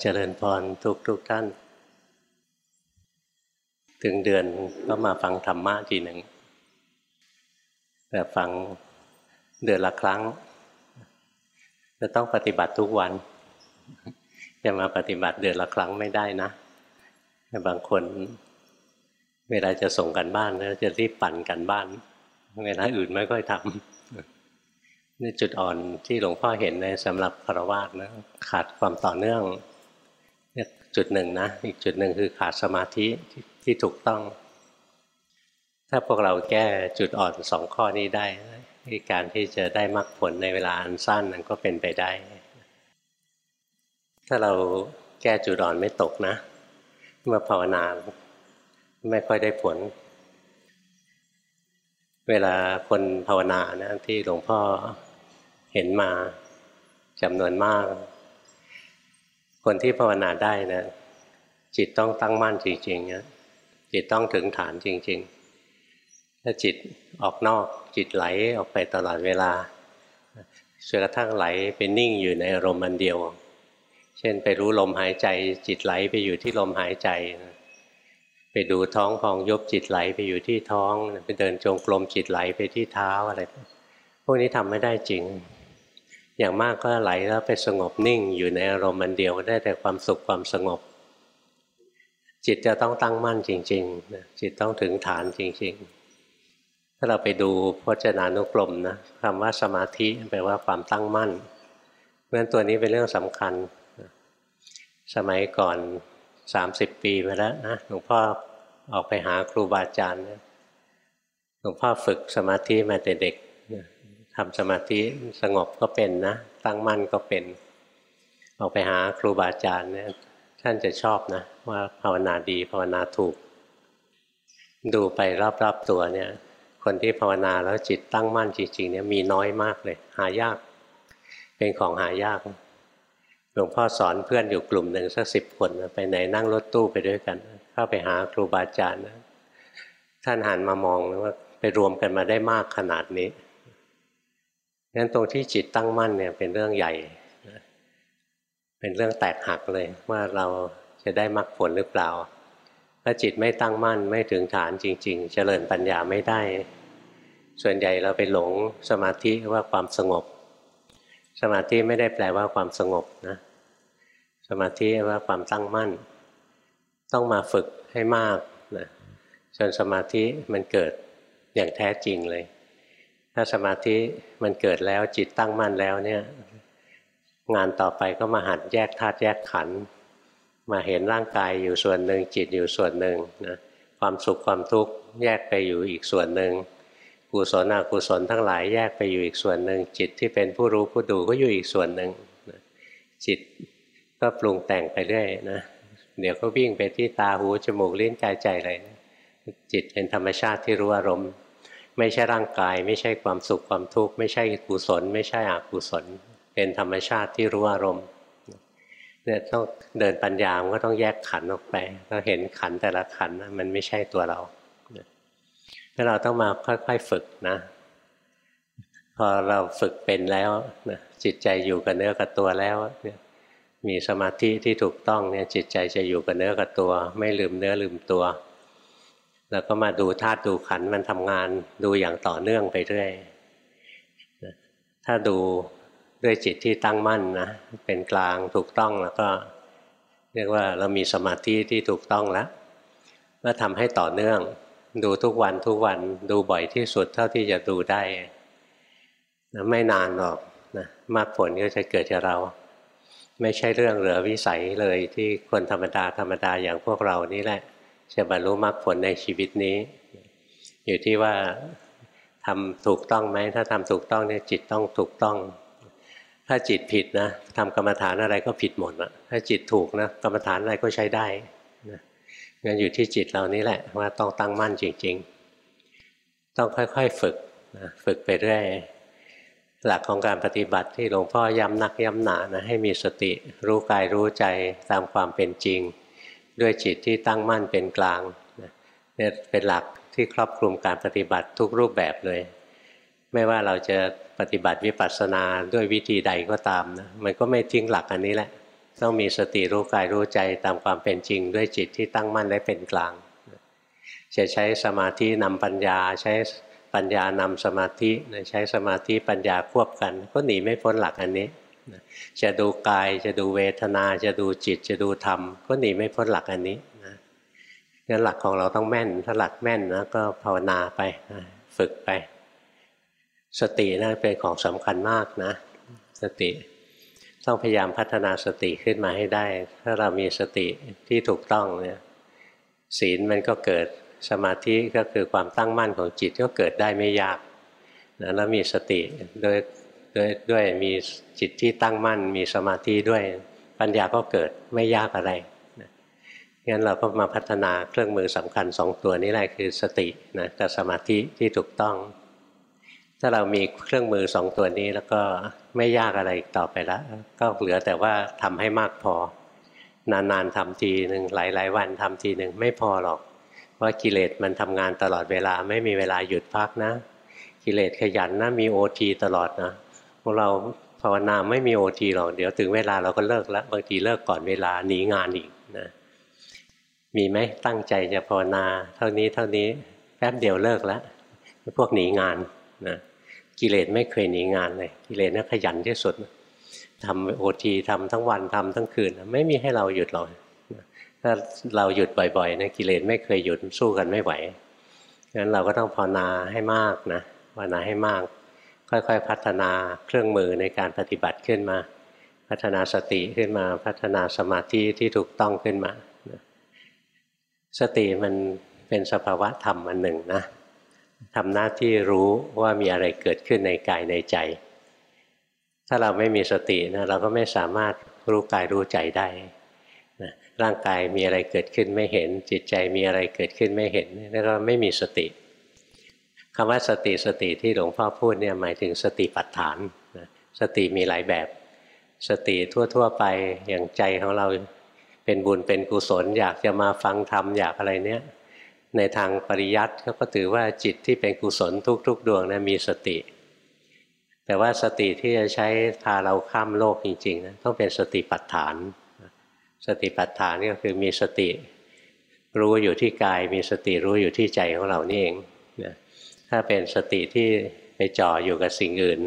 เจริญพรทุกทุกท่าน ถึงเดือนก็มาฟังธรรมะทีหนึ่ง แต่ฟังเดือนละครั้ง จะต้องปฏิบัติทุกวัน จะมาปฏิบัติเดือนละครั้งไม่ได้นะแต่บางคน เวลาจะส่งกันบ้านแล้วจะรีบปั่นกันบ้าน เวลาอื่นไม่ค่อยทำนี่จุดอ่อนที่หลวงพ่อเห็นในสำหรับคารวะนะขาดความต่อเนื่อง จุดหนึ่งนะ อีกจุดหนึ่งคือขาดสมาธิที่ถูกต้อง ถ้าพวกเราแก้จุดอ่อนสองข้อนี้ได้การที่จะได้มรรคผลในเวลาอันสั้นนั้นก็เป็นไปได้ ถ้าเราแก้จุดอ่อนไม่ตกนะ เมื่อภาวนาไม่ค่อยได้ผล เวลาคนภาวนานะที่หลวงพ่อเห็นมาจำนวนมาก คนที่ภาวนาได้นะจิตต้องตั้งมั่นจริงๆนะจิตต้องถึงฐานจริง ๆ ถ้าจิตออกนอกจิตไหลออกไปตลอดเวลาจนกระทั่งไหลไปนิ่งอยู่ในอารมณ์มันเดียว เช่นไปรู้ลมหายใจ จิตไหลไปอยู่ที่ลมหายใจ ไปดูท้องพองยบจิตไหลไปอยู่ที่ท้อง ไปเดินจงกรมจิตไหลไปที่เท้าอะไร พวกนี้ทำไม่ได้จริง อย่างมากก็ไหลแล้วไปสงบนิ่ง อยู่ในอารมณ์มันเดียวได้แต่ความสุขความสงบ จิตจะต้องตั้งมั่นจริงๆจิตต้องถึงฐานจริง ๆ ถ้าเราไปดูพจนานุกรมนะคำว่าสมาธิแปลว่าความตั้งมั่นเพราะนั้นตัวนี้เป็นเรื่องสำคัญ สมัยก่อนสามสิบปีมาแล้วนะหลวงพ่อออกไปหาครูบาอาจารย์หลวงพ่อฝึกสมาธิมาแต่เด็ก ทำสมาธิสงบก็เป็นนะ ตั้งมั่นก็เป็นออกไปหาครูบาอาจารย์เนี่ยท่านจะชอบนะ ว่าภาวนาดีภาวนาถูก ดูไปรอบๆตัวเนี่ย คนที่ภาวนาแล้วจิตตั้งมั่นจริงๆเนี่ยมีน้อยมากเลย หายาก เป็นของหายากหลวงพ่อสอนเพื่อนอยู่กลุ่มหนึ่งสักสิบคนไปไหนนั่งรถตู้ไปด้วยกัน เข้าไปหาครูบาอาจารย์ท่านหันมามองว่าไปรวมกันมาได้มากขนาดนี้ งั้นตรงที่จิตตั้งมั่นเนี่ยเป็นเรื่องใหญ่เป็นเรื่องแตกหักเลยว่าเราจะได้มรรคผลหรือเปล่า ถ้าจิตไม่ตั้งมั่นไม่ถึงฐานจริง ๆ เจริญปัญญาไม่ได้ ส่วนใหญ่เราไปหลงสมาธิว่าความสงบ สมาธิไม่ได้แปลว่าความสงบนะ สมาธิว่าความตั้งมั่น ต้องมาฝึกให้มากนะจนสมาธิมันเกิดอย่างแท้จริงเลย ถ้าสมาธิมันเกิดแล้วจิตตั้งมั่นแล้วเนี่ย งานต่อไปก็มาหัดแยกธาตุแยกขันธ์มาเห็นร่างกายอยู่ส่วนหนึ่งจิตอยู่ส่วนหนึ่งนะความสุขความทุกข์แยกไปอยู่อีกส่วนหนึ่งกุศลอกุศลทั้งหลายแยกไปอยู่อีกส่วนหนึ่งจิตที่เป็นผู้รู้ผู้ดูก็อยู่อีกส่วนหนึ่งจิตก็ปรุงแต่งไปเรื่อยนะเดี๋ยวก็วิ่งไปที่ตาหูจมูกลิ้นกายใจอะไรจิตเป็นธรรมชาติที่รู้อารมณ์ ไม่ใช่ร่างกาย ไม่ใช่ความสุขความทุกข์ไม่ใช่กุศล ไม่ใช่อกุศล เป็นธรรมชาติที่รู้อารมณ์เนี่ยต้องเดินปัญญาก็ต้องแยกขันออกไปเราเห็นขันแต่ละขันมันไม่ใช่ตัวเราถ้าเราต้องมาค่อยๆฝึกนะ พอเราฝึกเป็นแล้วนะจิตใจอยู่กับเนื้อกับตัวแล้วเนี่ยมีสมาธิที่ถูกต้องเนี่ยจิตใจจะอยู่กับเนื้อกับตัว ไม่ลืมเนื้อลืมตัว แล้วก็มาดูธาตุดูขันมันทำงานดูอย่างต่อเนื่องไปเรื่อยถ้าดูด้วยจิตที่ตั้งมั่นนะเป็นกลางถูกต้องแล้วก็ เรียกว่าเรามีสมาธิที่ถูกต้องแล้วก็ทำให้ต่อเนื่อง ดูทุกวันทุกวันดูบ่อยที่สุดเท่าที่จะดูได้นะไม่นานหรอกนะมากผลก็จะเกิดจากเรา ไม่ใช่เรื่องเหลือวิสัยเลยที่คนธรรมดาธรรมดาอย่างพวกเรานี่แหละ จะบรรลุมรรคผลในชีวิตนี้ อยู่ที่ว่าทำถูกต้องไหมถ้าทำถูกต้องเนี่ยจิตต้องถูกต้อง ถ้าจิตผิดนะทำกรรมฐานอะไรก็ผิดหมดอะถ้าจิตถูกนะกรรมฐานอะไรก็ใช้ได้นะงั้นอยู่ที่จิตเรานี่แหละว่าต้องตั้งมั่นจริง ๆ ต้องค่อยๆฝึกนะฝึกไปเรื่อยหลักของการปฏิบัติที่หลวงพ่อย้ำนักย้ำหนานะให้มีสติรู้กายรู้ใจตามความเป็นจริง ด้วยจิตที่ตั้งมั่นเป็นกลางเนี่ยเป็นหลักที่ครอบคลุมการปฏิบัติทุกรูปแบบเลย ไม่ว่าเราจะปฏิบัติวิปัสสนาด้วยวิธีใดก็ตามนะมันก็ไม่ทิ้งหลักอันนี้แหละ ต้องมีสติรู้กายรู้ใจตามความเป็นจริง ด้วยจิตที่ตั้งมั่นและเป็นกลาง จะใช้สมาธินำปัญญาใช้ปัญญานำสมาธิใช้สมาธิปัญญาควบกัน ก็หนีไม่พ้นหลักอันนี้ จะดูกายจะดูเวทนาจะดูจิตจะดูธรรม ก็หนีไม่พ้นหลักอันนี้นะงั้นหลักของเราต้องแม่น ถ้าหลักแม่นนะก็ภาวนาไปฝึกไป สตินะเป็นของสำคัญมากนะ สติต้องพยายามพัฒนาสติขึ้นมาให้ได้ ถ้าเรามีสติที่ถูกต้องเนี่ยศีลมันก็เกิดสมาธิก็คือความตั้งมั่นของจิตก็เกิดได้ไม่ยากนะแล้วมีสติโดย ด้วยด้วยมีจิตที่ตั้งมั่น มีสมาธิด้วยปัญญาก็เกิดไม่ยากอะไรงั้นเราก็มาพัฒนาเครื่องมือสำคัญสองตัวนี้แหละคือสตินะกับสมาธิที่ถูกต้อง ถ้าเรามีเครื่องมือสองตัวนี้แล้วก็ไม่ยากอะไรต่อไปแล้วก็เหลือแต่ว่าทำให้มากพอ นานๆทำทีหนึ่งหลาย ๆ วันทำทีหนึ่งไม่พอหรอกว่ากิเลสมันทำงานตลอดเวลาไม่มีเวลาหยุดพักนะ กิเลสขยันนะมีโอทีตลอดนะ พวกเราภาวนาไม่มีโอทีหรอกเดี๋ยวถึงเวลาเราก็เลิกแล้วบางทีเลิกก่อนเวลาหนีงานอีกนะมีไหมตั้งใจจะภาวนา เท่านี้เท่านี้แป๊บเดียวเลิกแล้วพวกหนีงานนะกิเลสไม่เคยหนีงานเลยกิเลสน่าขยันที่สุดทำโอทีทำทั้งวันทำทั้งคืน ไม่มีให้เราหยุดหรอกถ้าเราหยุดบ่อยๆนะกิเลสไม่เคยหยุดสู้กันไม่ไหวงั้นเราก็ต้องภาวนาให้มากนะภาวนาให้มาก ค่อยๆ พัฒนาเครื่องมือในการปฏิบัติขึ้นมา พัฒนาสติขึ้นมา พัฒนาสมาธิที่ถูกต้องขึ้นมา สติมันเป็นสภาวะธรรมอันหนึ่งนะทำหน้าที่รู้ว่ามีอะไรเกิดขึ้นในกายในใจ ถ้าเราไม่มีสตินะเราก็ไม่สามารถรู้กายรู้ใจได้นะร่างกายมีอะไรเกิดขึ้นไม่เห็น จิตใจมีอะไรเกิดขึ้นไม่เห็นนี่ก็ไม่มีสติ คำว่าสติสติที่หลวงพ่อพูดเนี่ยหมายถึงสติปัฏฐานสติมีหลายแบบ สติทั่ว ๆ ไปอย่างใจของเราเป็นบุญเป็นกุศล อยากจะมาฟังธรรมอยากอะไรเนี้ยในทางปริยัติเขาก็ถือว่าจิตที่เป็นกุศลทุก ๆ ดวงนะมีสติ แต่ว่าสติที่จะใช้พาเราข้ามโลกจริงๆนะต้องเป็นสติปัฏฐาน สติปัฏฐานก็คือมีสติ รู้อยู่ที่กาย มีสติรู้อยู่ที่ใจของเรานี่เอง ถ้าเป็นสติที่ไปจ่ออยู่กับสิ่งอื่น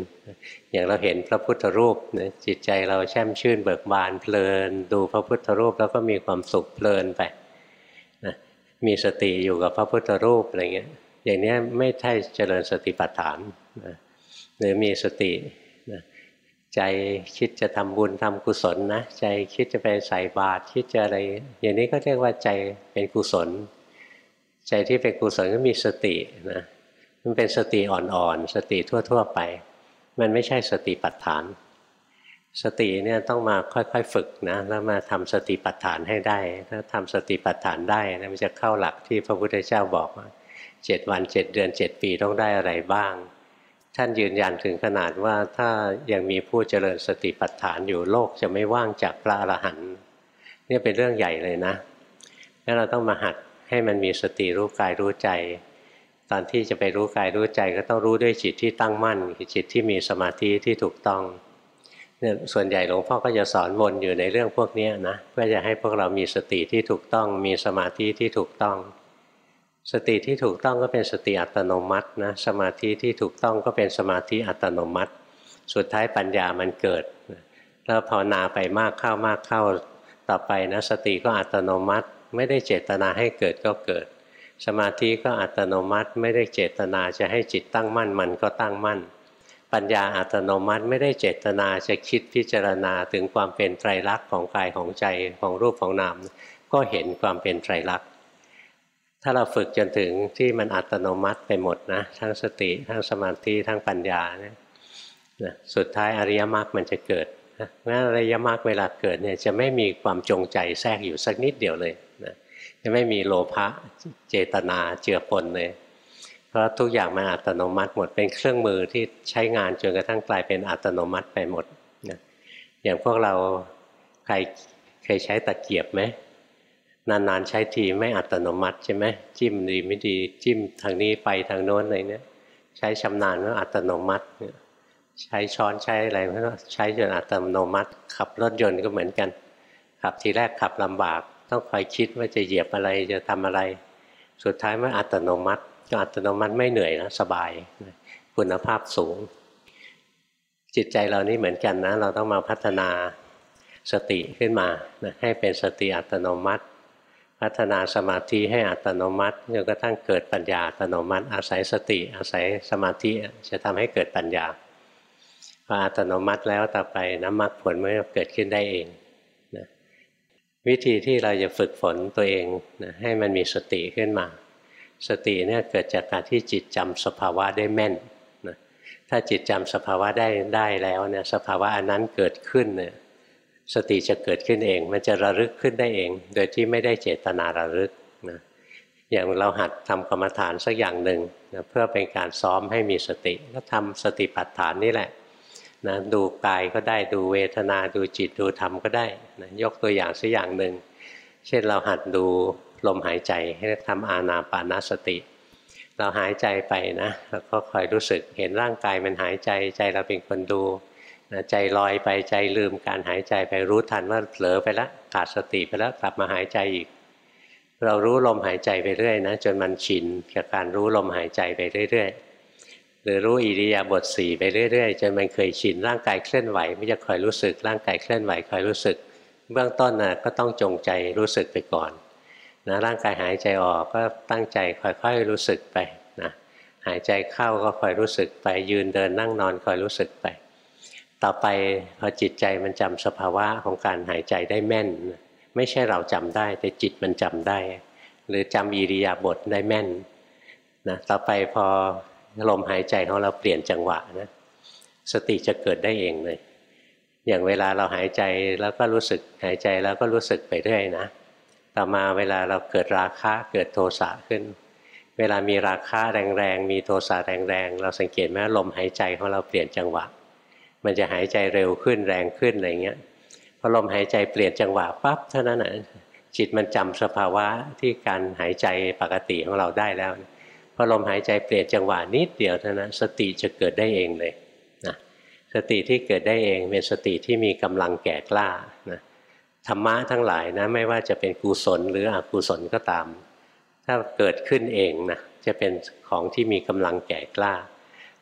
อย่างเราเห็นพระพุทธรูปนะจิตใจเราแช่มชื่นเบิกบานเพลิน ดูพระพุทธรูปแล้วก็มีความสุขเพลินไปนะมีสติอยู่กับพระพุทธรูปอะไรเงี้ยอย่างนี้ไม่ใช่เจริญสติปัฏฐานนะหรือมีสตินะใจคิดจะทำบุญทำกุศลนะใจคิดจะไปใส่บาตรคิดจะอะไร อย่างนี้ก็เรียกว่าใจเป็นกุศล ใจที่เป็นกุศลก็มีสตินะ มันเป็นสติอ่อนๆ สติทั่ว ๆ ไป มันไม่ใช่สติปัฏฐาน สติเนี่ยต้องมาค่อยๆฝึกนะแล้วมาทำสติปัฏฐานให้ได้ ถ้าทำสติปัฏฐานได้นะมันจะเข้าหลักที่พระพุทธเจ้าบอกว่าเจ็ดวันเจ็ดเดือนเจ็ดปีต้องได้อะไรบ้าง ท่านยืนยันถึงขนาดว่าถ้ายังมีผู้เจริญสติปัฏฐานอยู่โลกจะไม่ว่างจากพระอรหันต์นี่เป็นเรื่องใหญ่เลยนะแล้วเราต้องมาหัดให้มันมีสติรู้กายรู้ใจ ตอนที่จะไปรู้กายรู้ใจก็ต้องรู้ด้วยจิตที่ตั้งมั่นคือจิตที่มีสมาธิที่ถูกต้องเนี่ยส่วนใหญ่หลวงพ่อก็จะสอนวนอยู่ในเรื่องพวกนี้นะเพื่อจะให้พวกเรามีสติที่ถูกต้อง มีสมาธิที่ถูกต้อง สติที่ถูกต้องก็เป็นสติอัตโนมัตินะสมาธิที่ถูกต้องก็เป็นสมาธิอัตโนมัติ สุดท้ายปัญญามันเกิดแล้วภาวนาไปมากเข้ามากเข้าต่อไปนะสติก็อัตโนมัติ ไม่ได้เจตนาให้เกิดก็เกิด สมาธิก็อัตโนมัติไม่ได้เจตนาจะให้จิตตั้งมั่นมันก็ตั้งมั่น ปัญญาอัตโนมัติไม่ได้เจตนาจะคิดพิจารณาถึงความเป็นไตรลักษณ์ของกายของใจของรูปของนาม ก็เห็นความเป็นไตรลักษณ์ถ้าเราฝึกจนถึงที่มันอัตโนมัติไปหมดนะทั้งสติทั้งสมาธิทั้งปัญญาเนี่ยสุดท้ายอริยมรรคมันจะเกิดงั้นอริยมรรคเวลาเกิดเนี่ยจะไม่มีความจงใจแทรกอยู่สักนิดเดียวเลย จะไม่มีโลภะเจตนาเจือปนเลย เพราะทุกอย่างมันอัตโนมัติหมดเป็นเครื่องมือที่ใช้งานจนกระทั่งกลายเป็นอัตโนมัติไปหมดนะอย่างพวกเราใครเคยใช้ตะเกียบไหมนานๆใช้ทีไม่อัตโนมัติใช่ไหมจิ้มดีไม่ดีจิ้มทางนี้ไปทางโน้นอะไรเนี้ยใช้ชำนาญก็อัตโนมัติใช้ช้อนใช้อะไรก็ใช้จนอัตโนมัติ ขับรถยนต์ก็เหมือนกัน ขับทีแรกขับลำบาก ต้องคอยคิดว่าจะเหยียบอะไรจะทำอะไร สุดท้ายมื่ออัตโนมัติก็อัตโนมัติไม่เหนื่อยนะสบายคุณภาพสูง จิตใจเรานี่เหมือนกันนะ เราต้องมาพัฒนาสติขึ้นมานะให้เป็นสติอัตโนมัติ พัฒนาสมาธิให้อัตโนมัติจนกระทั่งเกิดปัญญาอัตโนมัติ อาศัยสติ อาศัยสมาธิจะทำให้เกิดปัญญาพออัตโนมัติแล้วต่อไปน้ำมรรคผลมันก็เกิดขึ้นได้เอง วิธีที่เราจะฝึกฝนตัวเองนะให้มันมีสติขึ้นมา สติเนี่ยเกิดจากการที่จิตจำสภาวะได้แม่นนะถ้าจิตจำสภาวะได้ได้แล้วเนี่ยสภาวะอันนั้นเกิดขึ้นเนี่ยสติจะเกิดขึ้นเอง มันจะระลึกขึ้นได้เอง โดยที่ไม่ได้เจตนาระลึกนะอย่างเราหัดทำกรรมฐานสักอย่างหนึ่งนะเพื่อเป็นการซ้อมให้มีสติก็ทำสติปัฏฐานนี่แหละ นะดูกายก็ได้ดูเวทนาดูจิตดูธรรมก็ได้นะยกตัวอย่างสักอย่างหนึ่งเช่นเราหัดดูลมหายใจให้ทำอาณาปานาสติ เราหายใจไปนะเราก็คอยรู้สึกเห็นร่างกายมันหายใจใจเราเป็นคนดูนะใจลอยไปใจลืมการหายใจไปรู้ทันว่าเผลอไปแล้วขาดสติไปแล้วกลับมาหายใจอีก เรารู้ลมหายใจไปเรื่อยนะจนมันชินกับการรู้ลมหายใจไปเรื่อย ๆ หรือรู้อิริยาบถสี่ไปเรื่อยๆจนมันเคยชินร่างกายเคลื่อนไหวไม่จะคอยรู้สึกร่างกายเคลื่อนไหวคอยรู้สึก เบื้องต้นนะก็ต้องจงใจรู้สึกไปก่อนนะร่างกายหายใจออกก็ตั้งใจค่อยๆรู้สึกไปนะหายใจเข้าก็คอยรู้สึกไปยืนเดินนั่งนอนคอยรู้สึกไป ต่อไปพอจิตใจมันจำสภาวะของการหายใจได้แม่น ไม่ใช่เราจำได้ แต่จิตมันจำได้ หรือจำอิริยาบถได้แม่นนะต่อไปพอ ลมหายใจของเราเปลี่ยนจังหวะนะสติจะเกิดได้เองเลย อย่างเวลาเราหายใจแล้วก็รู้สึกหายใจแล้วก็รู้สึกไปเรื่อยนะต่อมาเวลาเราเกิดราคะเกิดโทสะขึ้น เวลามีราคะแรงๆมีโทสะแรงๆเราสังเกตไหมลมหายใจของเราเปลี่ยนจังหวะ มันจะหายใจเร็วขึ้นแรงขึ้นอะไรเงี้ยพอลมหายใจเปลี่ยนจังหวะปั๊บเท่านั้นนะจิตมันจำสภาวะที่การหายใจปกติของเราได้แล้วพ อลมหายใจเปลี่ยนจังหวะนิดเดียวเท่านั้นสติจะเกิดได้เองเลยนะสติที่เกิดได้เองเป็นสติที่มีกำลังแก่กล้านะธรรมะทั้งหลายนะไม่ว่าจะเป็นกุศลหรืออกุศลก็ตาม ถ้าเกิดขึ้นเองนะจะเป็นของที่มีกำลังแก่กล้า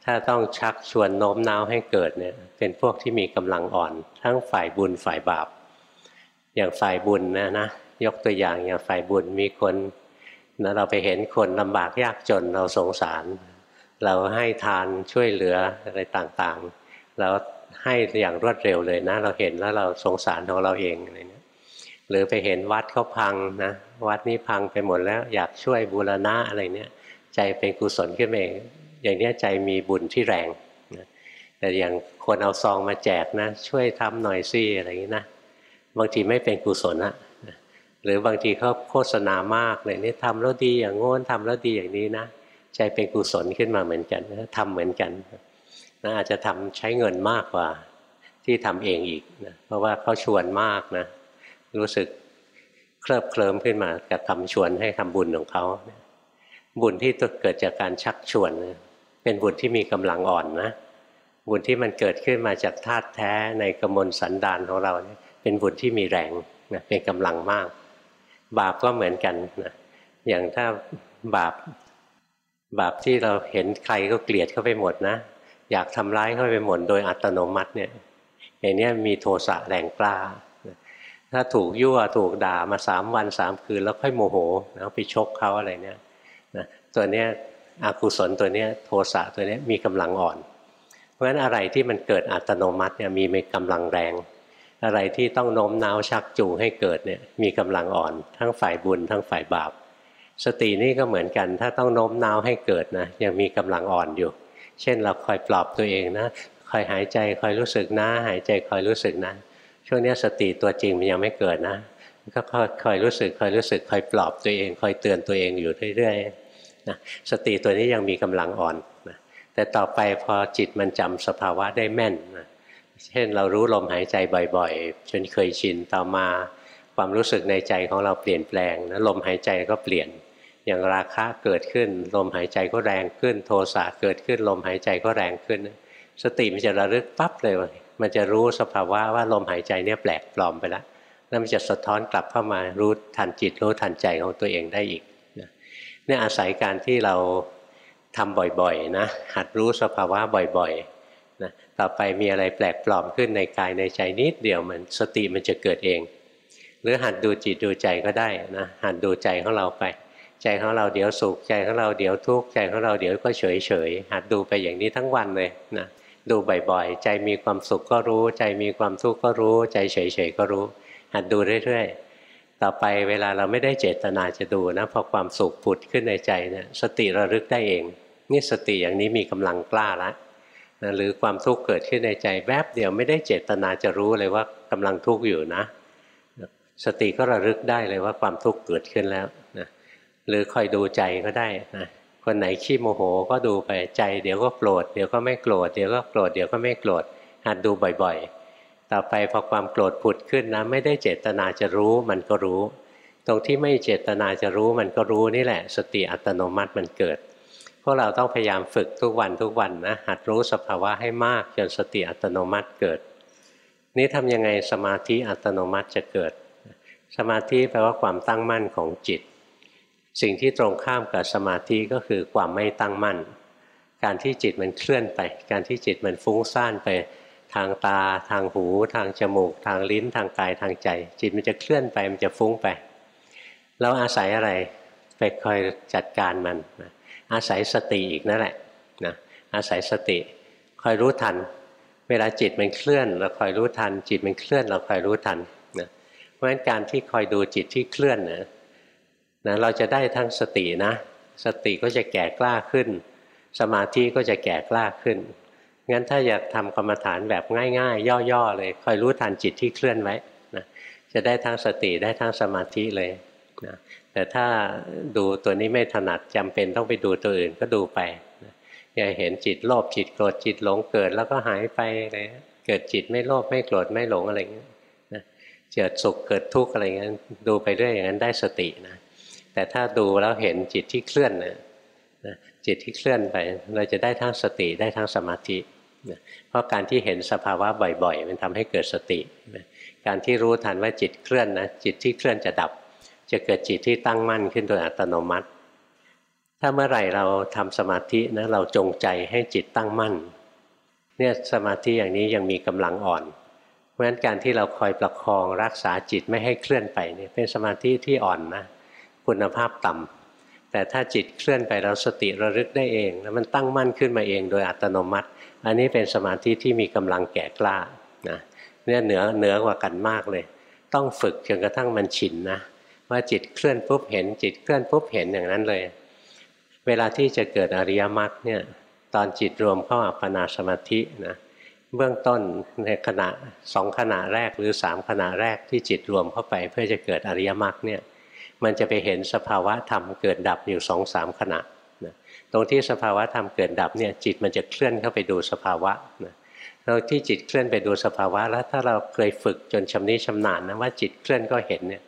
ถ้าต้องชักชวนโน้มน้าวให้เกิดเนี่ยเป็นพวกที่มีกำลังอ่อน ทั้งฝ่ายบุญฝ่ายบาป อย่างฝ่ายบุญนะนะยกตัวอย่างอย่างฝ่ายบุญมีคน นะเราไปเห็นคนลำบากยากจนเราสงสาร เราให้ทานช่วยเหลืออะไรต่างๆ เราให้อย่างรวดเร็วเลยนะ เราเห็นแล้วเราสงสารของเราเองอะไรเนี้ยหรือไปเห็นวัดเขาพังนะวัดนี้พังไปหมดแล้วอยากช่วยบูรณะอะไรเนี้ยใจเป็นกุศลขึ้นมาเองอย่างนี้ใจมีบุญที่แรงนะแต่อย่างคนเอาซองมาแจกนะ ช่วยทำหน่อยซี่อะไรอย่างนี้นะบางทีไม่เป็นกุศลนะ หรือบางทีเขาโฆษณามากเลยนี่ทำแล้วดีอย่างโน้นทำแล้วดีอย่างนี้นะใจเป็นกุศลขึ้นมาเหมือนกันทำเหมือนกันนะอาจจะทำใช้เงินมากกว่า ที่ทำเองอีกนะเพราะว่าเขาชวนมากนะรู้สึกเคลิบเคลิ้มขึ้นมากับคำชวนให้ทำบุญของเขาบุญที่เกิดจากการชักชวน เป็นบุญที่มีกำลังอ่อนนะบุญที่มันเกิดขึ้นมาจากธาตุแท้ในกมลสันดานของเราเนี่ยเป็นบุญที่มีแรงนะเป็นกำลังมาก บาปก็เหมือนกันนะอย่างถ้าบาปบาปที่เราเห็นใครก็เกลียดเข้าไปหมดนะ อยากทำร้ายเข้าไปหมดโดยอัตโนมัติเนี่ยอย่างนี้มีโทสะแรงกล้า ถ้าถูกยั่วถูกด่ามาสามวันสามคืน แล้วค่อยโมโหแล้วไปชกเขาอะไรเนี่ยนะตัวเนี้ยอกุศลตัวเนี้ยโทสะตัวเนี้ยมีกำลังอ่อน เพราะฉะนั้นอะไรที่มันเกิดอัตโนมัติเนี่ยมีมีกำลังแรง อะไรที่ต้องโน้มน้าวชักจูงให้เกิดเนี่ยมีกำลังอ่อนทั้งฝ่ายบุญทั้งฝ่ายบาป สตินี่ก็เหมือนกัน ถ้าต้องโน้มน้าวให้เกิดนะยังมีกำลังอ่อนอยู่ เช่นเราคอยปลอบตัวเองนะคอยหายใจคอยรู้สึกนะ หายใจคอยรู้สึกนะช่วงนี้สติตัวจริงมันยังไม่เกิดนะก็คอยรู้สึกคอยรู้สึกคอยปลอบตัวเอง คอยเตือนตัวเองอยู่เรื่อยๆนะสติตัวนี้ยังมีกำลังอ่อนนะแต่ต่อไปพอจิตมันจำสภาวะได้แม่นนะ เช่นเรารู้ลมหายใจบ่อยๆ จนเคยชินต่อมาความรู้สึกในใจของเราเปลี่ยนแปลงนะลมหายใจก็เปลี่ยน อย่างราคะเกิดขึ้น ลมหายใจก็แรงขึ้น โทสะเกิดขึ้น ลมหายใจก็แรงขึ้น สติมันจะระลึกปั๊บเลย มันจะรู้สภาวะว่าลมหายใจเนี่ยแปลกปลอมไปแล้วแล้วมันจะสะท้อนกลับเข้ามารู้ทันจิตรู้ทันใจของตัวเองได้อีกเนี่ยอาศัยการที่เราทำบ่อยๆนะหัดรู้สภาวะบ่อยๆ ต่อไปมีอะไรแปลกปลอมขึ้นในกายในใจนิดเดียวมันสติมันจะเกิดเอง หรือหัดดูจิตดูใจก็ได้นะหัดดูใจของเราไป ใจของเราเดี๋ยวสุขใจของเราเดี๋ยวทุกข์ใจของเราเดี๋ยวก็เฉยเฉยหัดดูไปอย่างนี้ทั้งวันเลยนะดูบ่อยๆ ใจมีความสุขก็รู้ ใจมีความทุกข์ก็รู้ ใจเฉยๆก็รู้ หัดดูเรื่อยๆ ต่อไปเวลาเราไม่ได้เจตนาจะดูนะพอความสุขผุดขึ้นในใจเนะี่ยสติระลึกได้เอง นี่สติอย่างนี้มีกำลังกล้าล้ว นะหรือความทุกข์เกิดขึ้นในใจแวบเดียวไม่ได้เจตนาจะรู้เลยว่ากำลังทุกข์อยู่นะ สติก็ระลึกได้เลยว่าความทุกข์เกิดขึ้นแล้วนะหรือคอยดูใจก็ได้นะคนไหนขี้โมโหก็ดูไปใจเดี๋ยวก็โกรธเดี๋ยวก็ไม่โกรธเดี๋ยวก็โกรธเดี๋ยวก็ไม่โกรธหัดดูบ่อยๆ ต่อไปพอความโกรธผุดขึ้นนะไม่ได้เจตนาจะรู้มันก็รู้ ตรงที่ไม่เจตนาจะรู้มันก็รู้นี่แหละ สติอัตโนมัติมันเกิด พวกเราต้องพยายามฝึกทุกวันทุกวันนะหัดรู้สภาวะให้มากจนสติอัตโนมัติเกิด นี่ทำยังไงสมาธิอัตโนมัติจะเกิด สมาธิแปลว่าความตั้งมั่นของจิต สิ่งที่ตรงข้ามกับสมาธิก็คือความไม่ตั้งมั่น การที่จิตมันเคลื่อนไป การที่จิตมันฟุ้งซ่านไปทางตา ทางหู ทางจมูก ทางลิ้น ทางกายทางใจ จิตมันจะเคลื่อนไปมันจะฟุ้งไป เราอาศัยอะไรไปคอยจัดการมันนะ อาศัยสติอีกนั่นแหละนะอาศัยสติคอยรู้ทัน เวลาจิตมันเคลื่อนเราคอยรู้ทัน จิตมันเคลื่อนเราคอยรู้ทันนะเพราะฉะนั้นการที่คอยดูจิตที่เคลื่อนนะนะเราจะได้ทั้งสตินะ สติก็จะแก่กล้าขึ้น สมาธิก็จะแก่กล้าขึ้นงั้นถ้าอยากทำกรรมฐานแบบง่าย ๆ ย่อๆ เลยคอยรู้ทันจิตที่เคลื่อนไว้นะจะได้ทั้งสติได้ทั้งสมาธิเลยนะ แต่ถ้าดูตัวนี้ไม่ถนัดจำเป็นต้องไปดูตัวอื่นก็ดูไปอย่าเห็นจิตโลภจิตโกรธจิตหลงเกิดแล้วก็หายไปเลยเกิดจิตไม่โลภไม่โกรธไม่หลงอะไรเงี้ยนะเกิดสุขเกิดทุกข์อะไรเงี้ยดูไปเรื่อยอย่างนั้นได้สตินะแต่ถ้าดูแล้วเห็นจิตที่เคลื่อนนะจิตที่เคลื่อนไป เราจะได้ทั้งสติได้ทั้งสมาธิเพราะการที่เห็นสภาวะบ่อยๆ มันทำให้เกิดสติ การที่รู้ทันว่าจิตเคลื่อนนะจิตที่เคลื่อนจะดับ จะเกิดจิตที่ตั้งมั่นขึ้นโดยอัตโนมัติ ถ้าเมื่อไหร่เราทำสมาธินะเราจงใจให้จิตตั้งมั่น เนี่ยสมาธิอย่างนี้ยังมีกำลังอ่อน เพราะฉะนั้นการที่เราคอยประคองรักษาจิตไม่ให้เคลื่อนไปเนี่ยเป็นสมาธิที่อ่อนนะคุณภาพต่ำแต่ถ้าจิตเคลื่อนไปเราสติระลึกได้เองแล้วมันตั้งมั่นขึ้นมาเองโดยอัตโนมัติ อันนี้เป็นสมาธิที่มีกำลังแก่กล้านะเนี่ยเหนือเหนือกว่ากันมากเลย ต้องฝึกจนกระทั่งมันชินนะ ว่าจิตเคลื่อนปุ๊บเห็น จิตเคลื่อนปุ๊บเห็นอย่างนั้นเลย เวลาที่จะเกิดอริยมรรคเนี่ยตอนจิตรวมเข้าอัปปนาสมาธินะเบื้องต้นในขณะสองขณะแรกหรือสามขณะแรกที่จิตรวมเข้าไปเพื่อจะเกิดอริยมรรคเนี่ยมันจะไปเห็นสภาวะธรรมเกิดดับอยู่สองสามขณะนะตรงที่สภาวะธรรมเกิดดับเนี่ยจิตมันจะเคลื่อนเข้าไปดูสภาวะนะเราที่จิตเคลื่อนไปดูสภาวะแล้วถ้าเราเคยฝึกจนชำนิชำนาญนะว่าจิตเคลื่อนก็เห็นเนี่ย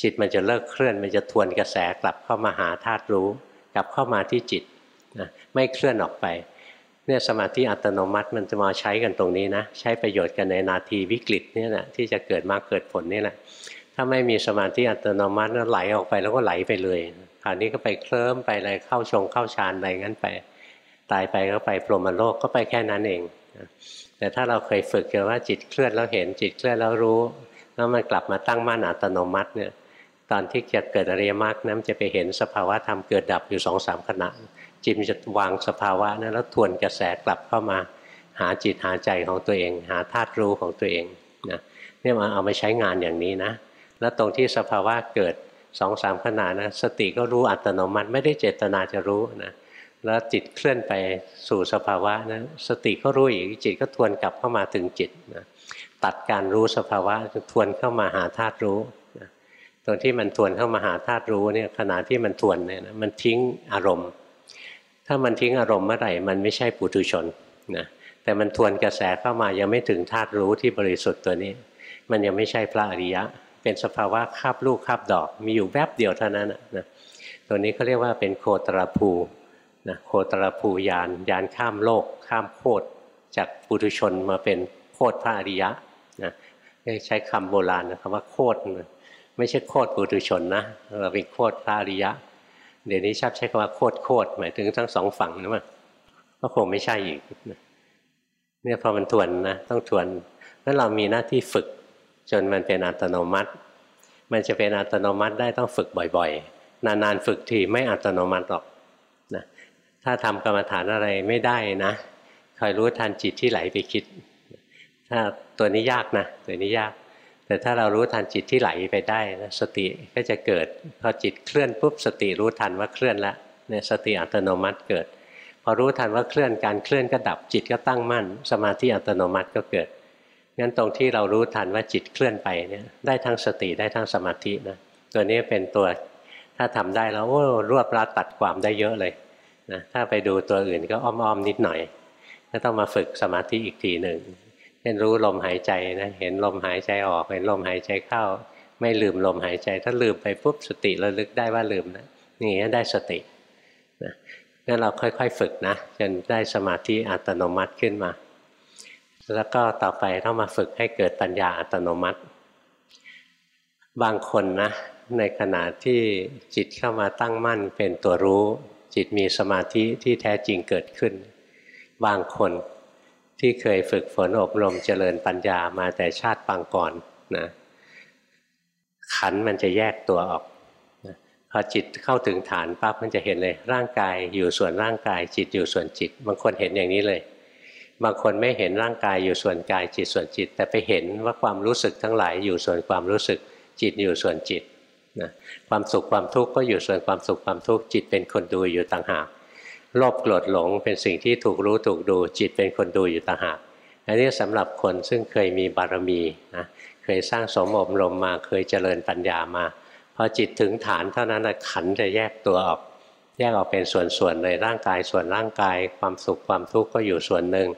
จิตมันจะเลิกเคลื่อน มันจะทวนกระแสกลับเข้ามาหาธาตุรู้ กลับเข้ามาที่จิตนะไม่เคลื่อนออกไปเนี่ยสมาธิอัตโนมัติมันจะมาใช้กันตรงนี้นะ ใช้ประโยชน์กันในนาทีวิกฤตนี่แหละที่จะเกิดมาเกิดผลนี่แหละถ้าไม่มีสมาธิอัตโนมัตินั้นไหลออกไปแล้วก็ไหลไปเลยคราวนี้ก็ไปเคลิ้มไปอะไรเข้าชงเข้าฌานอะไรงั้นไป ตายไปก็ไปพรหมโลกก็ไปแค่นั้นเองแต่ถ้าเราเคยฝึกกันว่าจิตเคลื่อนแล้วเห็นจิตเคลื่อนแล้วรู้ แล้วมันกลับมาตั้งมั่นอัตโนมัติเนี่ย ตอนที่จะเกิดอริยมรรคนั้นจะไปเห็นสภาวะธรรมเกิดดับอยู่สองสามขณะ จิตจะวางสภาวะนั้นแล้วทวนกระแสกลับเข้ามาหาจิตหาใจของตัวเอง หาธาตุรู้ของตัวเองนะเนี่ยมาเอามาใช้งานอย่างนี้นะ แล้วตรงที่สภาวะเกิดสองสามขณะนะสติก็รู้อัตโนมัติไม่ได้เจตนาจะรู้นะแล้วจิตเคลื่อนไปสู่สภาวะนะสติก็รู้อีกจิตก็ทวนกลับเข้ามาถึงจิตนะตัดการรู้สภาวะทวนเข้ามาหาธาตุรู้ ตรงที่มันทวนเข้ามาหาธาตุรู้เนี่ยขณะที่มันทวนเนี่ยมันทิ้งอารมณ์ ถ้ามันทิ้งอารมณ์เมื่อไหร่มันไม่ใช่ปุถุชนนะแต่มันทวนกระแสเข้ามายังไม่ถึงธาตุรู้ที่บริสุทธิ์ตัวนี้ มันยังไม่ใช่พระอริยะ เป็นสภาวะคาบลูกคาบดอก มีอยู่แวบเดียวเท่านั้นนะตัวนี้เขาเรียกว่าเป็นโคตรภูนะโคตรภูยานยานข้ามโลก ข้ามโคตรจากปุถุชนมาเป็นโคตรพระอริยะนะใช้คำโบราณนะคำว่าโคตร ไม่ใช่โคตรปุถุชนนะเราเป็นโคตรพระอริยะ เดี๋ยวนี้ชอบใช้คำว่าโคตรโคตรหมายถึงทั้งสองฝั่งนะมั้งก็คงไม่ใช่อีกเนี่ยพอมันทวนนะต้องทวนนั้นเรามีหน้าที่ฝึกจนมันเป็นอัตโนมัติ มันจะเป็นอัตโนมัติได้ต้องฝึกบ่อยๆ นานๆฝึกทีไม่อัตโนมัติหรอกนะถ้าทำกรรมฐานอะไรไม่ได้นะคอยรู้ทันจิตที่ไหลไปคิด ถ้าตัวนี้ยากนะตัวนี้ยาก แต่ถ้าเรารู้ทันจิตที่ไหลไปได้นะสติก็จะเกิด พอจิตเคลื่อนปุ๊บสติรู้ทันว่าเคลื่อนแล้วเนี่ยสติอัตโนมัติเกิด พอรู้ทันว่าเคลื่อนการเคลื่อนก็ดับจิตก็ตั้งมั่น สมาธิอัตโนมัติก็เกิดงั้นตรงที่เรารู้ทันว่าจิตเคลื่อนไปเนี่ยได้ทั้งสติได้ทั้งสมาธินะตัวนี้เป็นตัวถ้าทำได้แล้วโอ้รวบรัดตัดความได้เยอะเลยนะถ้าไปดูตัวอื่นก็อ้อมๆนิดหน่อยก็ต้องมาฝึกสมาธิอีกทีหนึ่ง ช่นรู้ลมหายใจนะเห็นลมหายใจออกเห็นลมหายใจเข้า ไม่ลืมลมหายใจ ถ้าลืมไปปุ๊บสติระลึกได้ว่าลืมนะนี่ได้สตินะงั้นเราค่อยๆฝึกนะจนได้สมาธิอัตโนมัติขึ้นมา แล้วก็ต่อไปต้องมาฝึกให้เกิดปัญญาอัตโนมัติ บางคนนะในขณะที่จิตเข้ามาตั้งมั่นเป็นตัวรู้ จิตมีสมาธิที่แท้จริงเกิดขึ้น บางคน ที่เคยฝึกฝนอบรมเจริญปัญญามาแต่ชาติปางก่อนนะขันมันจะแยกตัวออกพอจิตเข้าถึงฐานปั๊บมันจะเห็นเลยร่างกายอยู่ส่วนร่างกาย จิตอยู่ส่วนจิต บางคนเห็นอย่างนี้เลย บางคนไม่เห็นร่างกายอยู่ส่วนกาย จิตส่วนจิต แต่ไปเห็นว่าความรู้สึกทั้งหลายอยู่ส่วนความรู้สึก จิตอยู่ส่วนจิตนะความสุขความทุกข์ก็อยู่ส่วนความสุขความทุกข์จิตเป็นคนดูอยู่ต่างหาก โลภโกรธหลงเป็นสิ่งที่ถูกรู้ถูกดูจิตเป็นคนดูอยู่ต่างหากอันนี้สำหรับคนซึ่งเคยมีบารมีนะเคยสร้างสมอบรมมาเคยเจริญปัญญามาพอจิตถึงฐานเท่านั้นขันจะแยกตัวออก แยกออกเป็นส่วนๆเลยร่างกายส่วนร่างกาย ความสุขความทุกข์ก็อยู่ส่วนหนึ่ง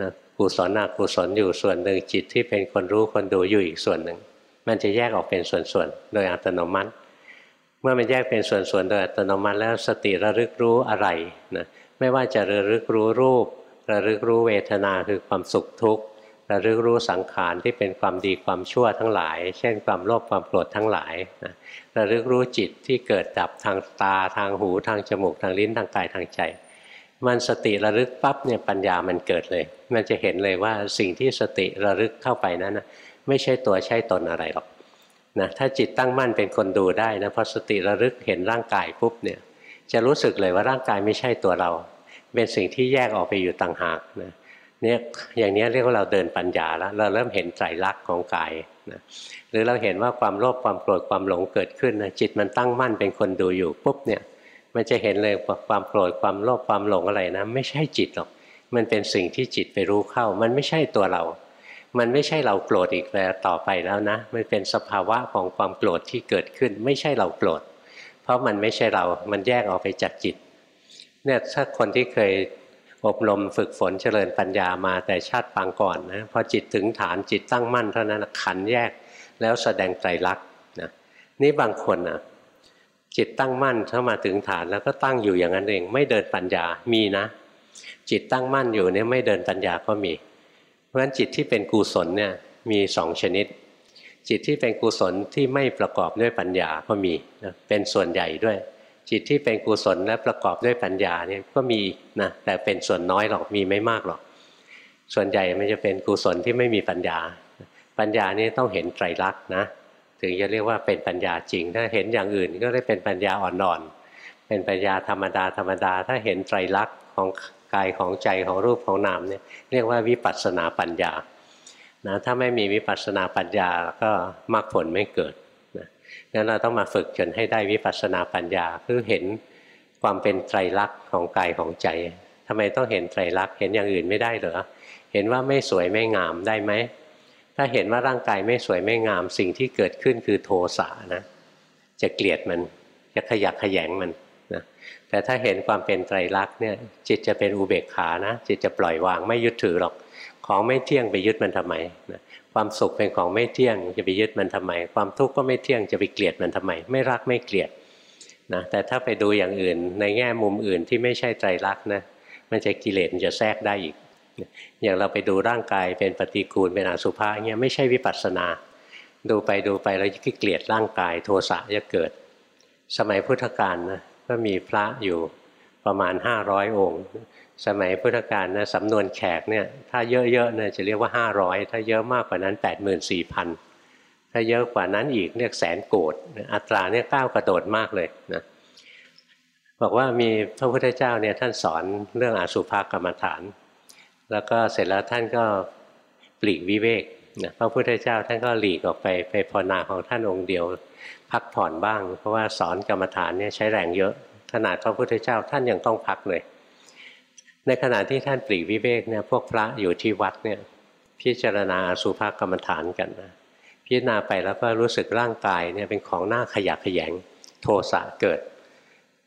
นะกุศลอกุศลอยู่ส่วนหนึ่งจิตที่เป็นคนรู้คนดูอยู่อีกส่วนหนึ่งมันจะแยกออกเป็นส่วนๆโดยอัตโนมัติ เมื่อมันแยกเป็นส่วนๆโดยอัตโนมัติแล้วสติระลึกรู้อะไรนะไม่ว่าจะระลึกรู้รูประลึกรู้เวทนาคือความสุขทุกข์ระลึกรู้สังขารที่เป็นความดีความชั่วทั้งหลาย เช่นความโลภความโกรธทั้งหลายนะระลึกรู้จิตที่เกิดดับทางตาทางหูทางจมูกทางลิ้นทางกายทางใจ มันสติระลึกปั๊บเนี่ยปัญญามันเกิดเลย มันจะเห็นเลยว่าสิ่งที่สติระลึกเข้าไปนั้นนะไม่ใช่ตัวใช่ตนอะไรหรอก นะถ้าจิตตั้งมั่นเป็นคนดูได้นะพอสติระลึกเห็นร่างกายปุ๊บเนี่ยจะรู้สึกเลยว่าร่างกายไม่ใช่ตัวเรา เป็นสิ่งที่แยกออกไปอยู่ต่างหากนะเนี่ยอย่างนี้เรียกว่าเราเดินปัญญาแล้ว เราเริ่มเห็นใจรักของกายนะหรือเราเห็นว่าความโลภความโกรธความหลงเกิดขึ้นนะจิตมันตั้งมั่นเป็นคนดูอยู่ปุ๊บเนี่ยมันจะเห็นเลยความโกรธความโลภความหลงอะไรนะ ไม่ใช่จิตหรอก มันเป็นสิ่งที่จิตไปรู้เข้า มันไม่ใช่ตัวเรา มันไม่ใช่เราโกรธอีกแล้วต่อไปแล้วนะ มันเป็นสภาวะของความโกรธที่เกิดขึ้น ไม่ใช่เราโกรธ เพราะมันไม่ใช่เรา มันแยกออกไปจากจิต เนี่ยถ้าคนที่เคยอบรมฝึกฝนเจริญปัญญามาแต่ชาติปางก่อนนะ พอจิตถึงฐานจิตตั้งมั่นเท่านั้นขันแยกแล้วแสดงไตรลักษณ์นะนี่บางคนอะจิตตั้งมั่นเข้ามาถึงฐานแล้วก็ตั้งอยู่อย่างนั้นเอง ไม่เดินปัญญามีนะ จิตตั้งมั่นอยู่เนี่ยไม่เดินปัญญาก็มี เพราะฉะนั้นจิตที่เป็นกุศลเนี่ยมีสองชนิด จิตที่เป็นกุศลที่ไม่ประกอบด้วยปัญญาก็มีเป็นส่วนใหญ่ด้วย จิตที่เป็นกุศลและประกอบด้วยปัญญาเนี่ยก็มีนะแต่เป็นส่วนน้อยหรอกมีไม่มากหรอก ส่วนใหญ่มันจะเป็นกุศลที่ไม่มีปัญญา ปัญญานี่ต้องเห็นไตรลักษณ์นะถึงจะเรียกว่าเป็นปัญญาจริง ถ้าเห็นอย่างอื่นก็ได้เป็นปัญญาอ่อนๆเป็นปัญญาธรรมดาธรรมดา ถ้าเห็นไตรลักษณ์ของ กายของใจของรูปของนามเนี่ยเรียกว่าวิปัสสนาปัญญานะถ้าไม่มีวิปัสสนาปัญญาก็มรรคผลไม่เกิดนะงั้นเราต้องมาฝึกจนให้ได้วิปัสสนาปัญญาคือเห็นความเป็นไตรลักษณ์ของกายของใจทำไมต้องเห็นไตรลักษณ์เห็นอย่างอื่นไม่ได้เหรอเห็นว่าไม่สวยไม่งามได้ไหมถ้าเห็นว่าร่างกายไม่สวยไม่งามสิ่งที่เกิดขึ้นคือโทสะนะจะเกลียดมันจะขยักขยงมัน นะแต่ถ้าเห็นความเป็นไตรลักษณ์เนี่ยจิตจะเป็นอุเบกขานะ จิตจะปล่อยวางไม่ยึดถือหรอก ของไม่เที่ยงไปยึดมันทำไมนะความสุขเป็นของไม่เที่ยงจะไปยึดมันทำไม ความทุกข์ก็ไม่เที่ยงจะไปเกลียดมันทำไม ไม่รักไม่เกลียดนะแต่ถ้าไปดูอย่างอื่นในแง่มุมอื่นที่ไม่ใช่ไตรลักษณ์นะมันจะกิเลสมันจะแทรกได้อีก อย่างเราไปดูร่างกายเป็นปฏิกูลเป็นอสุภะเงี้ยไม่ใช่วิปัสสนา ดูไปดูไปเราจะเกลียดร่างกายโทสะจะเกิด สมัยพุทธกาลนะ ก็มีพระอยู่ประมาณห้าร้อยองค์ สมัยพุทธกาลนะสำนวนแขกเนี่ยถ้าเยอะๆเนี่ยจะเรียกว่าห้าร้อยถ้าเยอะมากกว่านั้นแปดหมื่นสี่พันถ้าเยอะกว่านั้นอีกเรียกแสนโกดอัตราเนี่ยก้าวกระโดดมากเลยนะบอกว่ามีพระพุทธเจ้าเนี่ยท่านสอนเรื่องอสุภกรรมฐาน แล้วก็เสร็จแล้วท่านก็ปลีกวิเวกนะพระพุทธเจ้าท่านก็หลีกออกไปไปภาวนาของท่านองค์เดียว พักผ่อนบ้าง เพราะว่าสอนกรรมฐานเนี่ยใช้แรงเยอะ ขนาดพระพุทธเจ้าท่านยังต้องพักเลย ในขณะที่ท่านปลีกวิเวกเนี่ยพวกพระอยู่ที่วัดเนี่ยพิจารณาสุภกรรมฐานกันนะพิจารณาไปแล้วก็รู้สึกร่างกายเนี่ยเป็นของหน้าขยะขยงโทสะเกิด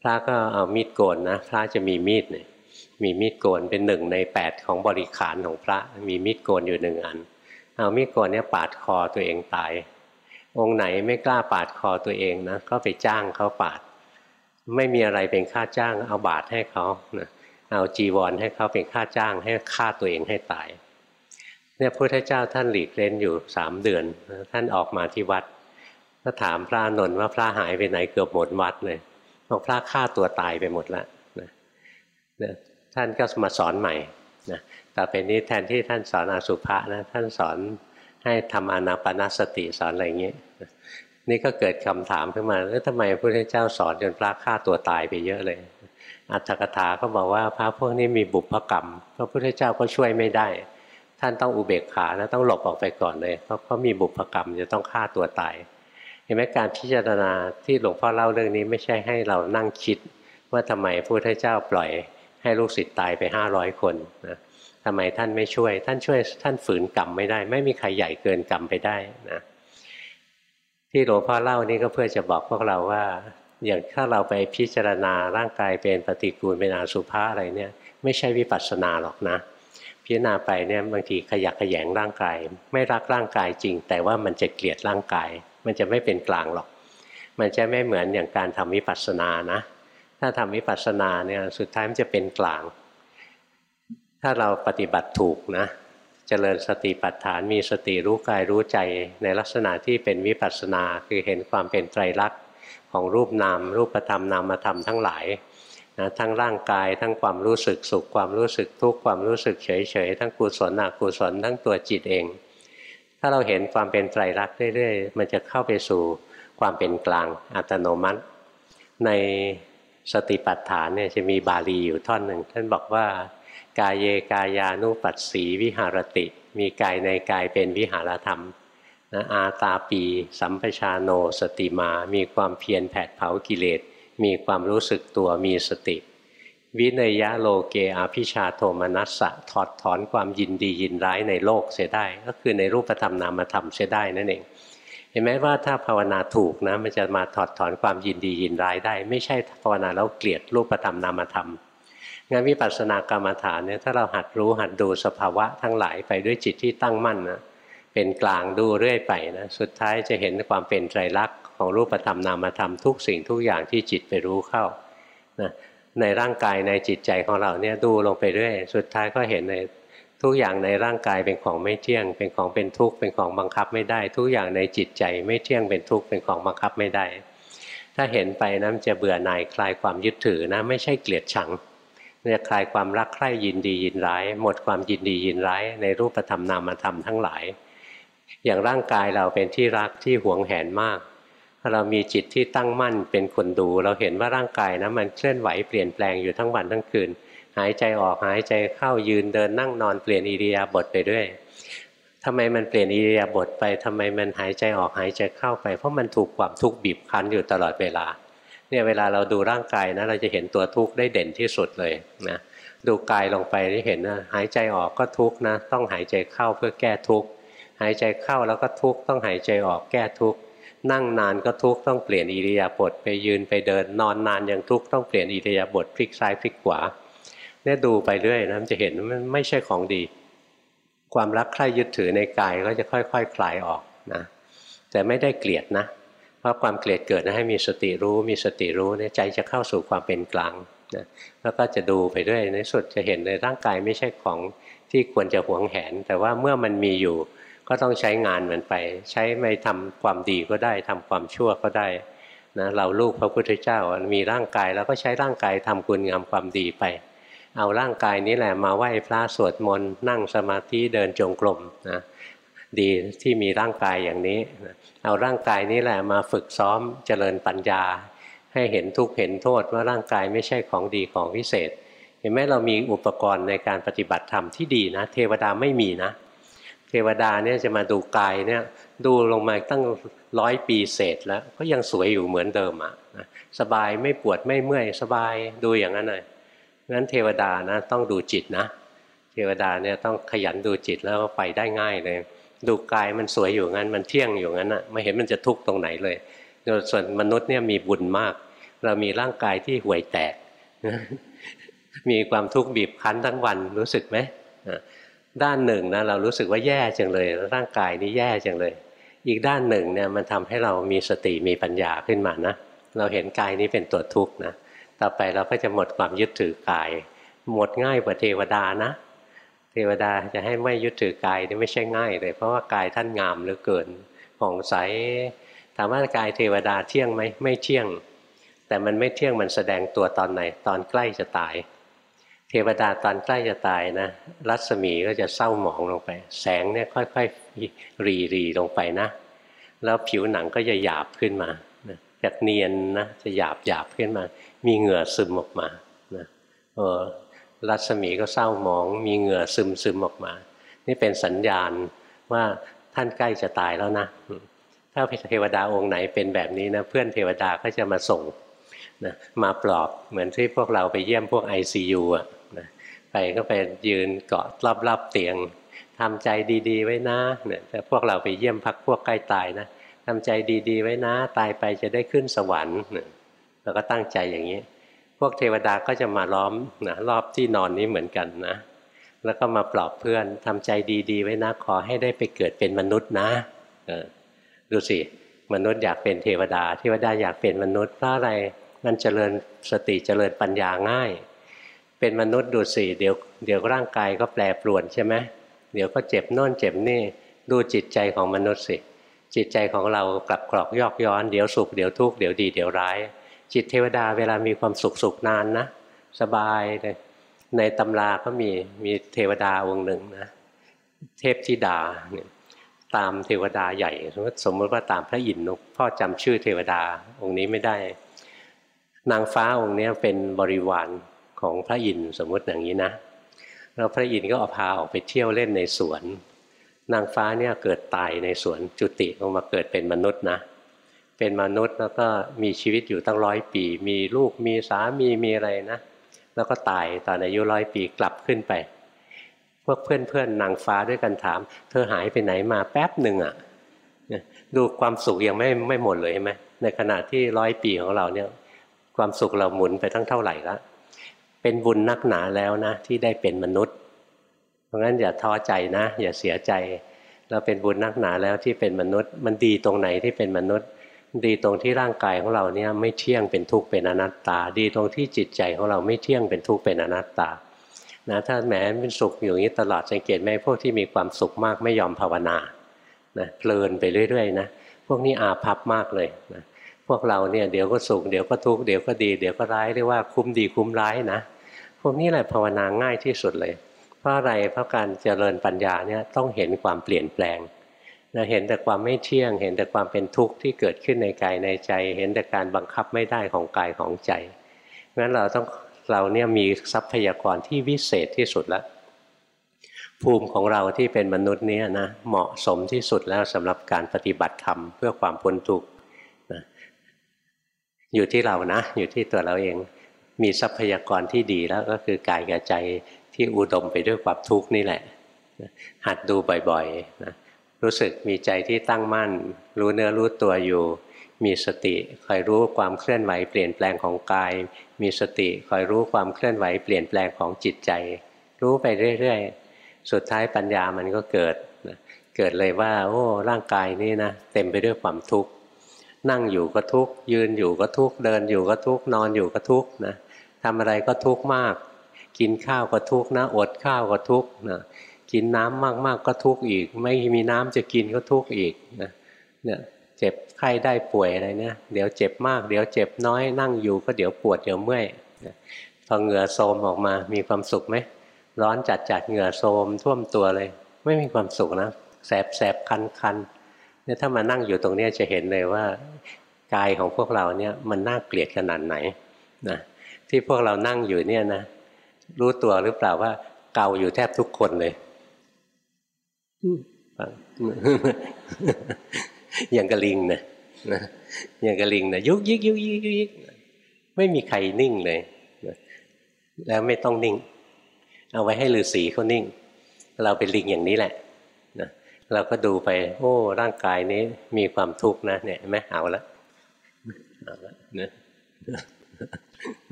พระก็เอามีดโกนนะพระจะมีมีดเนี่ยมีมีดโกนเป็นหนึ่งในแปดของบริขารของพระมีมีดโกนอยู่หนึ่งอัน เอามีดโกนเนี่ยปาดคอตัวเองตาย องค์ไหนไม่กล้าปาดคอตัวเองนะก็ไปจ้างเขาปาด ไม่มีอะไรเป็นค่าจ้าง เอาบาทให้เขานะเอาจีวรให้เขาเป็นค่าจ้างให้ฆ่าตัวเองให้ตายเนี่ยพระพุทธเจ้าท่านหลีกเล่นอยู่สามเดือน ท่านออกมาที่วัดก็ถามพระนนท์ว่าพระหายไปไหนเกือบหมดวัดเลยบอกพระฆ่าตัวตายไปหมดแล้วนะท่านก็มาสอนใหม่นะต่อไปนี้แทนที่ท่านสอนอสุภะนะท่านสอน ให้ทำอนาปนาสติสอนอะไรอย่างนี้นี่ก็เกิดคำถามขึ้นมาแล้วทำไมพระพุทธเจ้าสอนจนพระฆ่าตัวตายไปเยอะเลย อัตถกถาก็บอกว่าพระพวกนี้มีบุพกรรม พระพุทธเจ้าก็ช่วยไม่ได้ ท่านต้องอุเบกขานะต้องหลบออกไปก่อนเลยเพราะเขามีบุพกรรมจะต้องฆ่าตัวตายเห็นไหมการพิจารณาที่หลวงพ่อเล่าเรื่องนี้ไม่ใช่ให้เรานั่งคิด ว่าทำไมพระพุทธเจ้าปล่อยให้ลูกศิษย์ตายไปห้าร้อยคนนะ ทำไมท่านไม่ช่วย ท่านช่วยท่านฝืนกรรมไม่ได้ ไม่มีใครใหญ่เกินกรรมไปได้นะที่หลวงพ่อเล่านี่ก็เพื่อจะบอกพวกเราว่า อย่างถ้าเราไปพิจารณาร่างกายเป็นปฏิกูลเป็นอสุภะอะไรเนี่ย ไม่ใช่วิปัสสนาหรอกนะ พิจารณาไปเนี่ยบางทีขยักขยงร่างกาย ไม่รักร่างกายจริง แต่ว่ามันจะเกลียดร่างกาย มันจะไม่เป็นกลางหรอก มันจะไม่เหมือนอย่างการทำวิปัสสนานะ ถ้าทำวิปัสสนาเนี่ยสุดท้ายมันจะเป็นกลาง ถ้าเราปฏิบัติถูกนะจะเจริญสติปัฏฐานมีสติรู้กายรู้ใจในลักษณะที่เป็นวิปัสสนาคือเห็นความเป็นไตรลักษณ์ของรูปนาม รูปธรรมนามธรรมทั้งหลายนะทั้งร่างกายทั้งความรู้สึกสุขความรู้สึกทุกข์ความรู้สึกเฉยเฉยทั้งกุศลอกุศลทั้งตัวจิตเอง ถ้าเราเห็นความเป็นไตรลักษณ์เรื่อยๆ มันจะเข้าไปสู่ความเป็นกลางอัตโนมัติ ในสติปัฏฐานเนี่ยจะมีบาลีอยู่ท่อนหนึ่งท่านบอกว่า กายเยกายานุปัสสีวิหารติ มีกายในกายเป็นวิหารธรรมนะอาตาปี สัมปชาโนสติมา มีความเพียรแผดเผากิเลส มีความรู้สึกตัวมีสติ วินยะโลเกอภิชาโทมนัสสะถอดถอนความยินดียินร้ายในโลกเสียได้ ก็คือในรูปธรรมนามธรรมเสียได้นั่นเอง เห็นไหมว่าถ้าภาวนาถูกนะมันจะมาถอดถอนความยินดียินร้ายได้ ไม่ใช่ภาวนาแล้วเกลียดรูปธรรมนามธรรม งานวิปัสสนากรรมฐานเนี่ยถ้าเราหัดรู้หัดดูสภาวะทั้งหลายไปด้วยจิตที่ตั้งมั่นนะเป็นกลางดูเรื่อยไปนะสุดท้ายจะเห็นความเป็นไตรลักษณ์ของรูปธรรมนามธรรมทุกสิ่งทุกอย่างที่จิตไปรู้เข้านะในร่างกายในจิตใจของเราเนี่ยดูลงไปเรื่อยสุดท้ายก็เห็นในทุกอย่างในร่างกายเป็นของไม่เที่ยง เป็นของเป็นทุกข์เป็นของบังคับไม่ได้ ทุกอย่างในจิตใจไม่เที่ยงเป็นทุกข์เป็นของบังคับไม่ได้ ถ้าเห็นไปนะมันจะเบื่อหน่ายคลายความยึดถือนะ ไม่ใช่เกลียดชัง เนี่ยคลายความรักใคร่ยินดียินร้าย หมดความยินดียินร้าย ในรูปธรรมนามธรรมทั้งหลาย อย่างร่างกายเราเป็นที่รักที่หวงแหนมากถ้าเรามีจิตที่ตั้งมั่นเป็นคนดู เราเห็นว่าร่างกายนะมันเคลื่อนไหวเปลี่ยนแปลงอยู่ทั้งวันทั้งคืน หายใจออกหายใจเข้ายืนเดินนั่งนอนเปลี่ยนอิริยาบถไปด้วยทำไมมันเปลี่ยนอิริยาบถไปทำไมมันหายใจออกหายใจเข้าไป เพราะมันถูกความทุกข์บีบคั้นอยู่ตลอดเวลา เนี่ยเวลาเราดูร่างกายนะเราจะเห็นตัวทุกข์ได้เด่นที่สุดเลยนะดูกายลงไปที่เห็นนะหายใจออกก็ทุกข์นะต้องหายใจเข้าเพื่อแก้ทุกข์หายใจเข้าแล้วก็ทุกข์ต้องหายใจออกแก้ทุกข์นั่งนานก็ทุกข์ต้องเปลี่ยนอิริยาบถไปยืนไปเดินนอนนานยังทุกข์ต้องเปลี่ยนอิริยาบถพลิกซ้ายพลิกขวาเนี่ยดูไปเรื่อยนะมันจะเห็นมันไม่ใช่ของดี ความรักใคร่ยึดถือในกายก็จะค่อยๆคคลายออกนะแต่ไม่ได้เกลียดนะ เพราะความเกลียดเกิดนะให้มีสติรู้ มีสติรู้เนี่ยใจจะเข้าสู่ความเป็นกลางนะแล้วก็จะดูไปด้วยในสุดจะเห็นในร่างกายไม่ใช่ของที่ควรจะหวงแหน แต่ว่าเมื่อมันมีอยู่ก็ต้องใช้งานมันไป ใช้ไม่ทำความดีก็ได้ทำความชั่วก็ได้นะเราลูกพระพุทธเจ้ามีร่างกายแล้วก็ใช้ร่างกายทำคุณงามความดีไป เอาร่างกายนี้แหละมาไหว้พระสวดมนต์นั่งสมาธิเดินจงกรมนะดีที่มีร่างกายอย่างนี้ เอาร่างกายนี้แหละมาฝึกซ้อมเจริญปัญญา ให้เห็นทุกข์เห็นโทษว่าร่างกายไม่ใช่ของดีของวิเศษ เห็นไหมเรามีอุปกรณ์ในการปฏิบัติธรรมที่ดีนะ เทวดาไม่มีนะ เทวดาเนี่ยจะมาดูกายเนี่ยดูลงมาตั้งร้อยปีเศษแล้วก็ยังสวยอยู่เหมือนเดิมอะสบายไม่ปวดไม่เมื่อยสบายดูอย่างนั้นเลยงั้นเทวดานะต้องดูจิตนะ เทวดาเนี่ยต้องขยันดูจิตแล้วก็ไปได้ง่ายเลย ดูกายมันสวยอยู่งั้นมันเที่ยงอยู่งั้นอะไม่เห็นมันจะทุกข์ตรงไหนเลย ส่วนมนุษย์เนี่ยมีบุญมาก เรามีร่างกายที่ห่วยแตก มีความทุกข์บีบคั้นทั้งวันรู้สึกไหมด้านหนึ่งนะเรารู้สึกว่าแย่จังเลย ร่างกายนี้แย่จังเลย อีกด้านหนึ่งเนี่ยมันทำให้เรามีสติมีปัญญาขึ้นมานะเราเห็นกายนี้เป็นตัวทุกข์นะต่อไปเราก็จะหมดความยึดถือกาย หมดง่ายกว่าเทวดานะ เทวดาจะให้ไม่ยึดถือกายนี่ไม่ใช่ง่ายเลยเพราะว่ากายท่านงามเหลือเกินผ่องใสถามว่ากายเทวดาเที่ยงไหมไม่เที่ยง แต่มันไม่เที่ยงมันแสดงตัวตอนไหน ตอนใกล้จะตาย เทวดาตอนใกล้จะตายนะ รัศมีก็จะเศร้าหมองลงไป แสงเนี่ยค่อยๆรีรีลงไปนะ แล้วผิวหนังก็จะหยาบขึ้นมาจากเนียนนะจะหยาบหยาบขึ้นมา มีเหงื่อซึมออกมานะเออ รัศมีก็เศร้าหมอง มีเหงื่อซึมซึมออกมา นี่เป็นสัญญาณว่าท่านใกล้จะตายแล้วนะ ถ้าเทวดาองค์ไหนเป็นแบบนี้นะเพื่อนเทวดาก็จะมาส่งนะมาปลอบเหมือนที่พวกเราไปเยี่ยมพวก ICU อะนะไปก็ไปยืนเกาะรอบๆเตียงทำใจดีๆ ไว้นะเนี่ยแต่พวกเราไปเยี่ยมพักพวกใกล้ตายนะทำใจดีๆ ไว้นะ ตายไปจะได้ขึ้นสวรรค์เราก็ตั้งใจอย่างนี้ พวกเทวดาก็จะมาล้อมนะรอบที่นอนนี้เหมือนกันนะ แล้วก็มาปลอบเพื่อนทำใจดีๆ ไว้นะขอให้ได้ไปเกิดเป็นมนุษย์นะดูสิมนุษย์อยากเป็นเทวดาเทวดาอยากเป็นมนุษย์เพราะอะไรมันเจริญสติเจริญปัญญาง่าย เป็นมนุษย์ดูสิเดี๋ยวเดี๋ยวร่างกายก็แปรปรวนใช่ไหมเดี๋ยวก็เจ็บโน่นเจ็บนี่ดูจิตใจของมนุษย์สิจิตใจของเรากลับกรอกยอกย้อน เดี๋ยวสุขเดี๋ยวทุกข์เดี๋ยวดีเดี๋ยวร้าย จิตเทวดาเวลามีความสุขสุขนานนะ สบายเลยในตำราก็มีมีเทวดาองค์หนึ่งนะ เทพธิดาเนี่ยตามเทวดาใหญ่ สมมติว่าตามพระอินทร์พ่อจำชื่อเทวดาองค์นี้ไม่ได้ นางฟ้าองค์นี้เป็นบริวารของพระอินทร์สมมติอย่างนี้นะแล้วพระอินทร์ก็เอาพาออกไปเที่ยวเล่นในสวน นางฟ้าเนี่ยเกิดตายในสวนจุติลงมาเกิดเป็นมนุษย์นะ เป็นมนุษย์แล้วก็มีชีวิตอยู่ตั้งร้อยปี มีลูกมีสามีมีอะไรนะ แล้วก็ตายตอนอายุร้อยปีกลับขึ้นไป พวกเพื่อนเพื่อนนางฟ้าด้วยกันถาม เธอหายไปไหนมาแป๊บหนึ่งอะ่ะดูความสุขยังไม่ไม่หมดเลยใช่ไหมในขณะที่ร้อยปีของเราเนี่ยความสุขเราหมุนไปทั้งเท่าไหร่ละเป็นบุญนักหนาแล้วนะ ที่ได้เป็นมนุษย์ เพราะงั้นอย่าท้อใจนะ อย่าเสียใจ เราเป็นบุญนักหนาแล้วที่เป็นมนุษย์ มันดีตรงไหนที่เป็นมนุษย์ ดีตรงที่ร่างกายของเราเนี่ยไม่เที่ยงเป็นทุกข์เป็นอนัตตา ดีตรงที่จิตใจของเราไม่เที่ยงเป็นทุกข์เป็นอนัตตานะถ้าแหมเป็นสุขอย่างนี้ตลอดสังเกตไหมพวกที่มีความสุขมากไม่ยอมภาวนานะเพลินไปเรื่อยๆนะพวกนี้อาภัพมากเลยนะพวกเราเนี่ยเดี๋ยวก็สุขเดี๋ยวก็ทุกข์เดี๋ยวก็ดีเดี๋ยวก็ร้ายเรียกว่าคุ้มดีคุ้มร้ายนะพวกนี้แหละภาวนาง่ายที่สุดเลย เพราะอะไรเพราะการเจริญปัญญาเนี่ยต้องเห็นความเปลี่ยนแปลง เราเห็นแต่ความไม่เที่ยง เห็นแต่ความเป็นทุกข์ที่เกิดขึ้นในกายในใจ เห็นแต่การบังคับไม่ได้ของกายของใจงั้นเราต้องเราเนี่ยมีทรัพยากรที่วิเศษที่สุดแล้วภูมิของเราที่เป็นมนุษย์เนี่ยนะเหมาะสมที่สุดแล้วสำหรับการปฏิบัติธรรมเพื่อความพ้นทุกข์นะอยู่ที่เรานะ อยู่ที่ตัวเราเองมีทรัพยากรที่ดีแล้วก็คือกายกับใจที่อุดมไปด้วยความทุกข์นี่แหละหัดดูบ่อยๆนะ รู้สึกมีใจที่ตั้งมั่น รู้เนื้อรู้ตัวอยู่ มีสติคอยรู้ความเคลื่อนไหวเปลี่ยนแปลงของกาย มีสติคอยรู้ความเคลื่อนไหวเปลี่ยนแปลงของจิตใจ รู้ไปเรื่อยๆ สุดท้ายปัญญามันก็เกิดนะเกิดเลยว่า โอ้ร่างกายนี่นะเต็มไปด้วยความทุกข์นั่งอยู่ก็ทุกข์ยืนอยู่ก็ทุกข์เดินอยู่ก็ทุกข์นอนอยู่ก็ทุกข์นะทำอะไรก็ทุกข์มาก กินข้าวก็ทุกข์นะอดข้าวก็ทุกข์นะ กินน้ำมากๆก็ทุกข์อีก ไม่มีน้ำจะกินก็ทุกข์อีกนะเนี่ยเจ็บไข้ได้ป่วยอะไรเนี่ยเดี๋ยวเจ็บมากเดี๋ยวเจ็บน้อยนั่งอยู่ก็เดี๋ยวปวดเดี๋ยวเมื่อยพอเหงื่อโทมออกมามีความสุขไหมร้อนจัดจัดเหงื่อโทมท่วมตัวเลย ไม่มีความสุขนะแสบแสบคันคันเนี่ยถ้ามานั่งอยู่ตรงนี้จะเห็นเลยว่ากายของพวกเราเนี่ยมันน่าเกลียดขนาดไหนนะที่พวกเรานั่งอยู่เนี่ยนะรู้ตัวหรือเปล่าว่าเกาอยู่แทบทุกคนเลย อย่างกระลิงนะอย่างกระลิงนะยุกยิกยุกยิกยุกยิกไม่มีใครนิ่งเลยแล้วไม่ต้องนิ่ง เอาไว้ให้ฤาษีเขานิ่ง เราเป็นลิงอย่างนี้แหละนะเราก็ดูไป โอ้ ร่างกายนี้มีความทุกข์นะเนี่ยไม่เอาละเอาละนะ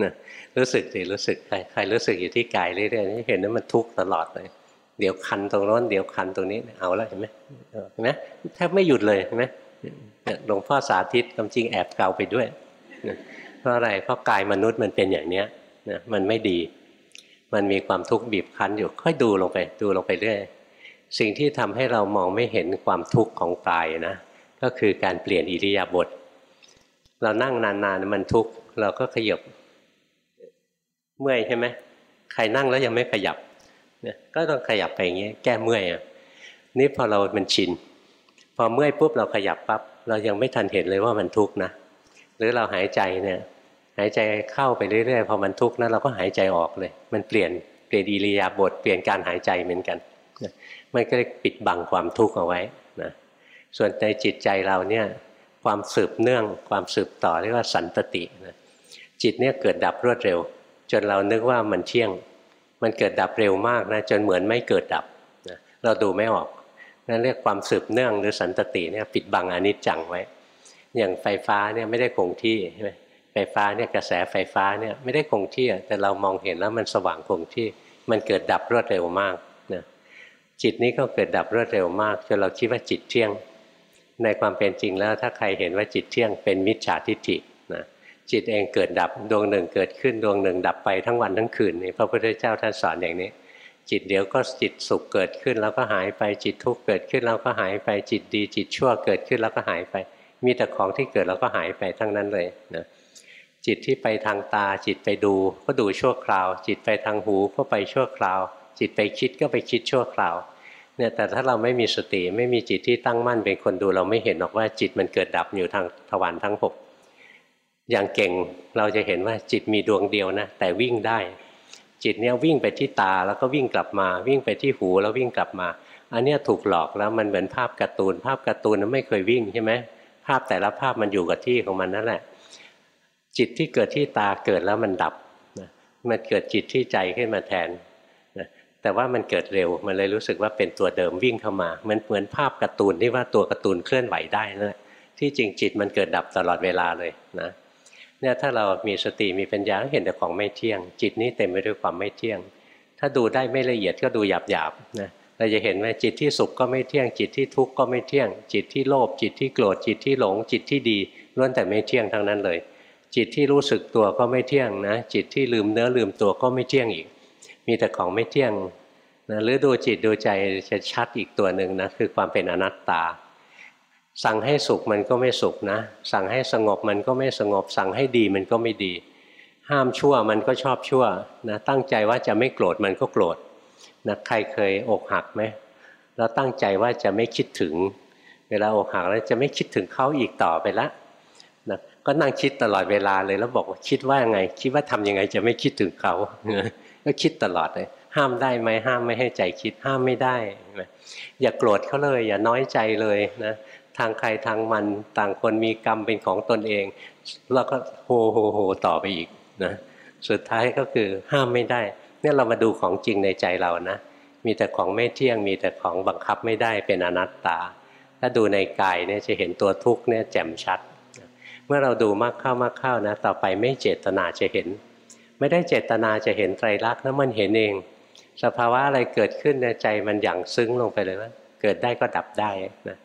นะรู้สึกสิรู้สึกใครใครรู้สึกอยู่ที่กายเรื่อยๆเห็นว่ามันทุกข์ตลอดเลย เดี๋ยวคันตรงโน้นเดี๋ยวคันตรงนี้เอาแล้วเห็นไหมเห็นไหมแทบไม่หยุดเลยเห็นไหมหลวงพ่อสาธิตคำจริงแอบเกาไปด้วยเพราะอะไรเพราะกายมนุษย์มันเป็นอย่างเนี้ยนะมันไม่ดี มันมีความทุกข์บีบคั้นอยู่ค่อยดูลงไป ดูลงไปเรื่อยสิ่งที่ทำให้เรามองไม่เห็นความทุกข์ของกายนะก็คือการเปลี่ยนอิริยาบถเรานั่งนานๆมันทุกข์เราก็ขยับเมื่อยใช่ไหมใครนั่งแล้วยังไม่ขยับ เนี่ยก็ต้องขยับไปอย่างเงี้ยแก้เมื่อยอะนี่พอเรามันชินพอเมื่อยปุ๊บเราขยับปั๊บเรายังไม่ทันเห็นเลยว่ามันทุกข์นะหรือเราหายใจเนี่ยหายใจเข้าไปเรื่อยๆพอมันทุกข์นะเราก็หายใจออกเลย มันเปลี่ยนเปลี่ยนอิริยาบถเปลี่ยนการหายใจเหมือนกันมันก็เลยปิดบังความทุกข์เอาไว้นะส่วนในจิตใจเราเนี่ยความสืบเนื่องความสืบต่อเรียกว่าสันตตินะจิตเนี่ยเกิดดับรวดเร็ว จนเรานึกว่ามันเที่ยง มันเกิดดับเร็วมากนะจนเหมือนไม่เกิดดับนะเราดูไม่ออกนั่นเรียกความสืบเนื่องหรือสันตติเนี่ยปิดบังอนิจจังไว้ อย่างไฟฟ้าเนี่ยไม่ได้คงที่ใช่ไหมไฟฟ้าเนี่ยกระแสไฟฟ้าเนี่ยไม่ได้คงที่แต่เรามองเห็นแล้วมันสว่างคงที่ มันเกิดดับรวดเร็วมากนะจิตนี้ก็เกิดดับรวดเร็วมากจนเราคิดว่าจิตเที่ยง ในความเป็นจริงแล้วถ้าใครเห็นว่าจิตเที่ยงเป็นมิจฉาทิฏฐิ จิตเองเกิดดับดวงหนึ่งเกิดขึ้นดวงหนึ่งดับไปทั้งวันทั้งคืนนี่พระพุทธเจ้าท่านสอนอย่างนี้ จิตเดี๋ยวก็จิตสุขเกิดขึ้นแล้วก็หายไปจิตทุกข์เกิดขึ้นแล้วก็หายไปจิตดี จิตชั่วเกิดขึ้นแล้วก็หายไป มีแต่ของที่เกิดแล้วก็หายไปทั้งนั้นเลยนะจิตที่ไปทางตาจิตไปดูก็ดูชั่วคราว จิตไปทางหูก็ไปชั่วคราว จิตไปคิดก็ไปคิดชั่วคราวเนี่ยแต่ถ้าเราไม่มีสติไม่มีจิตที่ตั้งมั่นเป็นคนดูเราไม่เห็นหรอกว่าจิตมันเกิดดับอยู่ทางทวารทั้งหก อย่างเก่งเราจะเห็นว่าจิตมีดวงเดียวนะแต่วิ่งได้ จิตเนี่ยวิ่งไปที่ตาแล้วก็วิ่งกลับมา วิ่งไปที่หูแล้ววิ่งกลับมา อันนี้ถูกหลอกแล้วมันเหมือนภาพการ์ตูน ภาพการ์ตูนนั้นไม่เคยวิ่งใช่ไหมภาพแต่ละภาพมันอยู่กับที่ของมันนั่นแหละ จิตที่เกิดที่ตาเกิดแล้วมันดับมันเกิดจิตที่ใจขึ้นมาแทนแต่ว่ามันเกิดเร็วมันเลยรู้สึกว่าเป็นตัวเดิมวิ่งเข้ามาเหมือนเหมือนภาพการ์ตูนที่ว่าตัวการ์ตูนเคลื่อนไหวได้นั่นแหละที่จริงจิตมันเกิดดับตลอดเวลาเลยนะ เนี่ยถ้าเรามีสติมีปัญญาเห็นแต่ของไม่เที่ยง จิตนี้เต็มไปด้วยความไม่เที่ยง ถ้าดูได้ไม่ละเอียดก็ดูหยาบหยาบนะเราจะเห็นว่าจิตที่สุขก็ไม่เที่ยง จิตที่ทุกข์ก็ไม่เที่ยง จิตที่โลภจิตที่โกรธจิตที่หลง จิตที่ดีล้วนแต่ไม่เที่ยงทั้งนั้นเลย จิตที่รู้สึกตัวก็ไม่เที่ยงนะ จิตที่ลืมเนื้อลืมตัวก็ไม่เที่ยงอีก มีแต่ของไม่เที่ยงนะหรือดูจิตดูใจจะชัดอีกตัวหนึ่งนะคือความเป็นอนัตตา สั่งให้สุขมันก็ไม่สุขนะ สั่งให้สงบมันก็ไม่สงบ สั่งให้ดีมันก็ไม่ดี ห้ามชั่วมันก็ชอบชั่วนะตั้งใจว่าจะไม่โกรธมันก็โกรธนะใครเคยอกหักไหมแล้วตั้งใจว่าจะไม่คิดถึง เวลาอกหักแล้วจะไม่คิดถึงเขาอีกต่อไปละนะก็นั่งคิดตลอดเวลาเลยแล้วบอกว่าคิดว่าไง คิดว่าทำยังไงจะไม่คิดถึงเขาก็คิดตลอดเลยห้ามได้ไหมห้ามไม่ให้ใจคิดห้ามไม่ได้อย่าโกรธเขาเลย อย่าน้อยใจเลยนะ ทางใครทางมันต่างคนมีกรรมเป็นของตนเอง แล้วก็โฮโฮโฮต่อไปอีกนะสุดท้ายก็คือห้ามไม่ได้ เนี่ยเรามาดูของจริงในใจเรานะมีแต่ของไม่เที่ยงมีแต่ของบังคับไม่ได้เป็นอนัตตา ถ้าดูในกายเนี่ยจะเห็นตัวทุกข์เนี่ยแจ่มชัด เมื่อเราดูมากเข้ามากเข้านะ ต่อไปไม่เจตนาจะเห็น ไม่ได้เจตนาจะเห็นไตรลักษณ์นะมันเห็นเอง สภาวะอะไรเกิดขึ้นในใจมันอย่างซึ้งลงไปเลยว่าเกิดได้ก็ดับได้นะ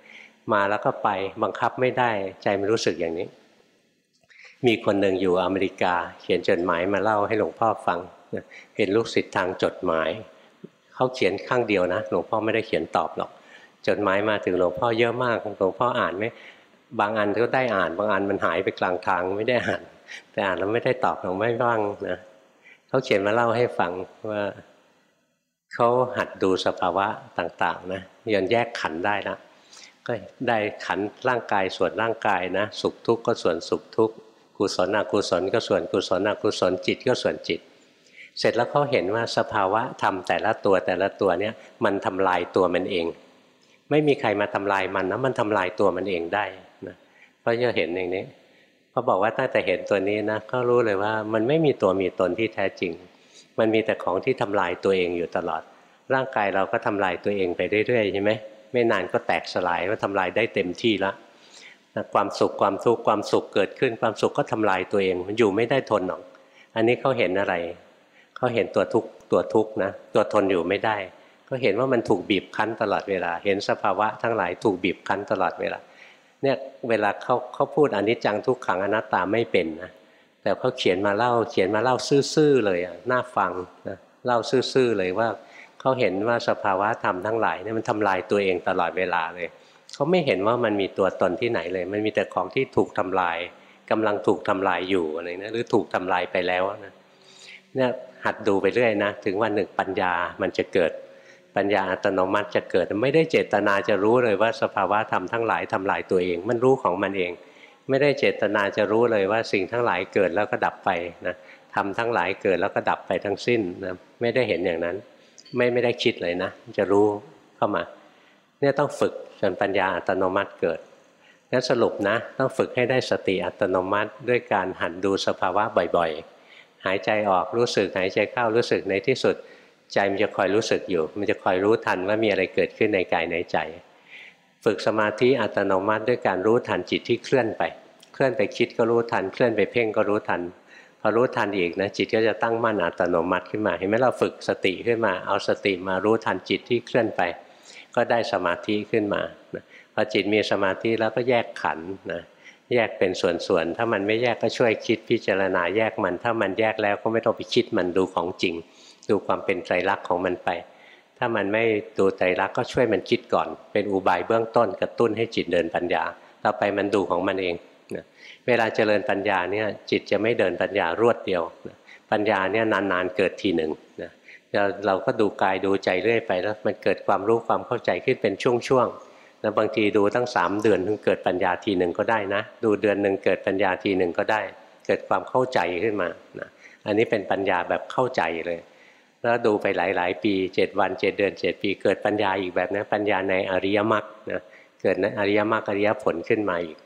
มาแล้วก็ไปบังคับไม่ได้ใจมันรู้สึกอย่างนี้ มีคนหนึ่งอยู่อเมริกา เขียนจดหมายมาเล่าให้หลวงพ่อฟังเห็นลูกศิษย์ทางจดหมายเขาเขียนข้างเดียวนะหลวงพ่อไม่ได้เขียนตอบหรอก จดหมายมาถึงหลวงพ่อเยอะมากหลวงพ่ออ่านไหมบางอันก็ได้อ่าน บางอันมันหายไปกลางทางไม่ได้อ่าน แต่อ่านแล้วไม่ได้ตอบหลวงไม่บ้างนะเขาเขียนมาเล่าให้ฟังว่าเขาหัดดูสภาวะต่าง ๆ นะยันแยกขันได้ละ ก็ได้ขันร่างกายส่วนร่างกายนะ สุขทุกข์ก็ส่วนสุขทุกข์กุศลอกุศลก็ส่วนกุศลอกุศลจิตก็ส่วนจิต เสร็จแล้วเขาเห็นว่าสภาวะทำแต่ละตัวแต่ละตัวเนี่ยมันทำลายตัวมันเอง ไม่มีใครมาทำลายมันนะมันทำลายตัวมันเองได้นะเพราะจะเห็นอย่างนี้เขาบอกว่าตั้งแต่เห็นตัวนี้นะก็รู้เลยว่ามันไม่มีตัวมีตนที่แท้จริง มันมีแต่ของที่ทำลายตัวเองอยู่ตลอด ร่างกายเราก็ทำลายตัวเองไปเรื่อยๆใช่ไหม ไม่นานก็แตกสลายว่าทำลายได้เต็มที่แล้วนะความสุขความทุกข์ความสุขเกิดขึ้น ความสุขก็ทำลายตัวเองมันอยู่ไม่ได้ทนหรอก อันนี้เขาเห็นอะไรเขาเห็นตัวทุกตัวทุกนะตัวทนอยู่ไม่ได้ ก็เห็นว่ามันถูกบีบคั้นตลอดเวลา เห็นสภาวะทั้งหลายถูกบีบคั้นตลอดเวลาเนี่ยเวลาเขาเขาพูดอนิจจังทุกขังอนัตตาไม่เป็นนะแต่เขาเขียนมาเล่าเขียนมาเล่าซื่อๆเลยอะน่าฟังนะเล่าซื่อๆเลยว่า เขาเห็นว่าสภาวะธรรมทั้งหลายเนี่ยมันทำลายตัวเองตลอดเวลาเลย เขาไม่เห็นว่ามันมีตัวตนที่ไหนเลย มันมีแต่ของที่ถูกทำลายกำลังถูกทำลายอยู่อะไรนะหรือถูกทำลายไปแล้วนะเนี่ยหัดดูไปเรื่อยนะถึงวันหนึ่งปัญญามันจะเกิดปัญญาอัตโนมัติจะเกิดไม่ได้เจตนาจะรู้เลยว่าสภาวะธรรมทั้งหลายทำลายตัวเอง มันรู้ของมันเอง ไม่ได้เจตนาจะรู้เลยว่าสิ่งทั้งหลายเกิดแล้วก็ดับไปนะทำทั้งหลายเกิดแล้วก็ดับไปทั้งสิ้นนะไม่ได้เห็นอย่างนั้น ไม่ไม่ได้คิดเลยนะ จะรู้เข้ามา เนี่ยต้องฝึกจนปัญญาอัตโนมัติเกิดงั้นสรุปนะ ต้องฝึกให้ได้สติอัตโนมัติ ด้วยการหันดูสภาวะบ่อยๆ หายใจออกรู้สึกหายใจเข้ารู้สึกในที่สุด ใจมันจะคอยรู้สึกอยู่ มันจะคอยรู้ทันว่ามีอะไรเกิดขึ้นในกายในใจ ฝึกสมาธิอัตโนมัติ ด้วยการรู้ทันจิตที่เคลื่อนไป เคลื่อนไปคิดก็รู้ทัน เคลื่อนไปเพ่งก็รู้ทัน พอรู้ทันอีกนะจิตก็จะตั้งมั่นอัตโนมัติขึ้นมา เห็นไหมเราฝึกสติขึ้นมา เอาสติมารู้ทันจิตที่เคลื่อนไป ก็ได้สมาธิขึ้นมาพอจิตมีสมาธิแล้วก็แยกขันนะแยกเป็นส่วนๆ ถ้ามันไม่แยกก็ช่วยคิดพิจารณาแยกมัน ถ้ามันแยกแล้วก็ไม่ต้องไปคิดมันดูของจริง ดูความเป็นไตรลักษณ์ของมันไป ถ้ามันไม่ดูไตรลักษณ์ก็ช่วยมันคิดก่อน เป็นอุบายเบื้องต้นกระตุ้นให้จิตเดินปัญญา ต่อไปมันดูของมันเอง เวลาเจริญปัญญาเนี่ยจิตจะไม่เดินปัญญารวดเดียว ปัญญาเนี่ยนานๆเกิดทีหนึ่งนะเราก็ดูกายดูใจเรื่อยไปแล้วมันเกิดความรู้ความเข้าใจขึ้นเป็นช่วงๆแล้วบางทีดูตั้งสามเดือนถึงเกิดปัญญาทีหนึ่งก็ได้นะ ดูเดือนหนึ่งเกิดปัญญาทีหนึ่งก็ได้ เกิดความเข้าใจขึ้นมานะอันนี้เป็นปัญญาแบบเข้าใจเลย แล้วดูไปหลาย ๆ ปีเจ็ดวันเจ็ดเดือนเจ็ดปี เกิดปัญญาอีกแบบนะปัญญาในอริยมรรคนะเกิดในอริยมรรคอริยผลขึ้นมาอีก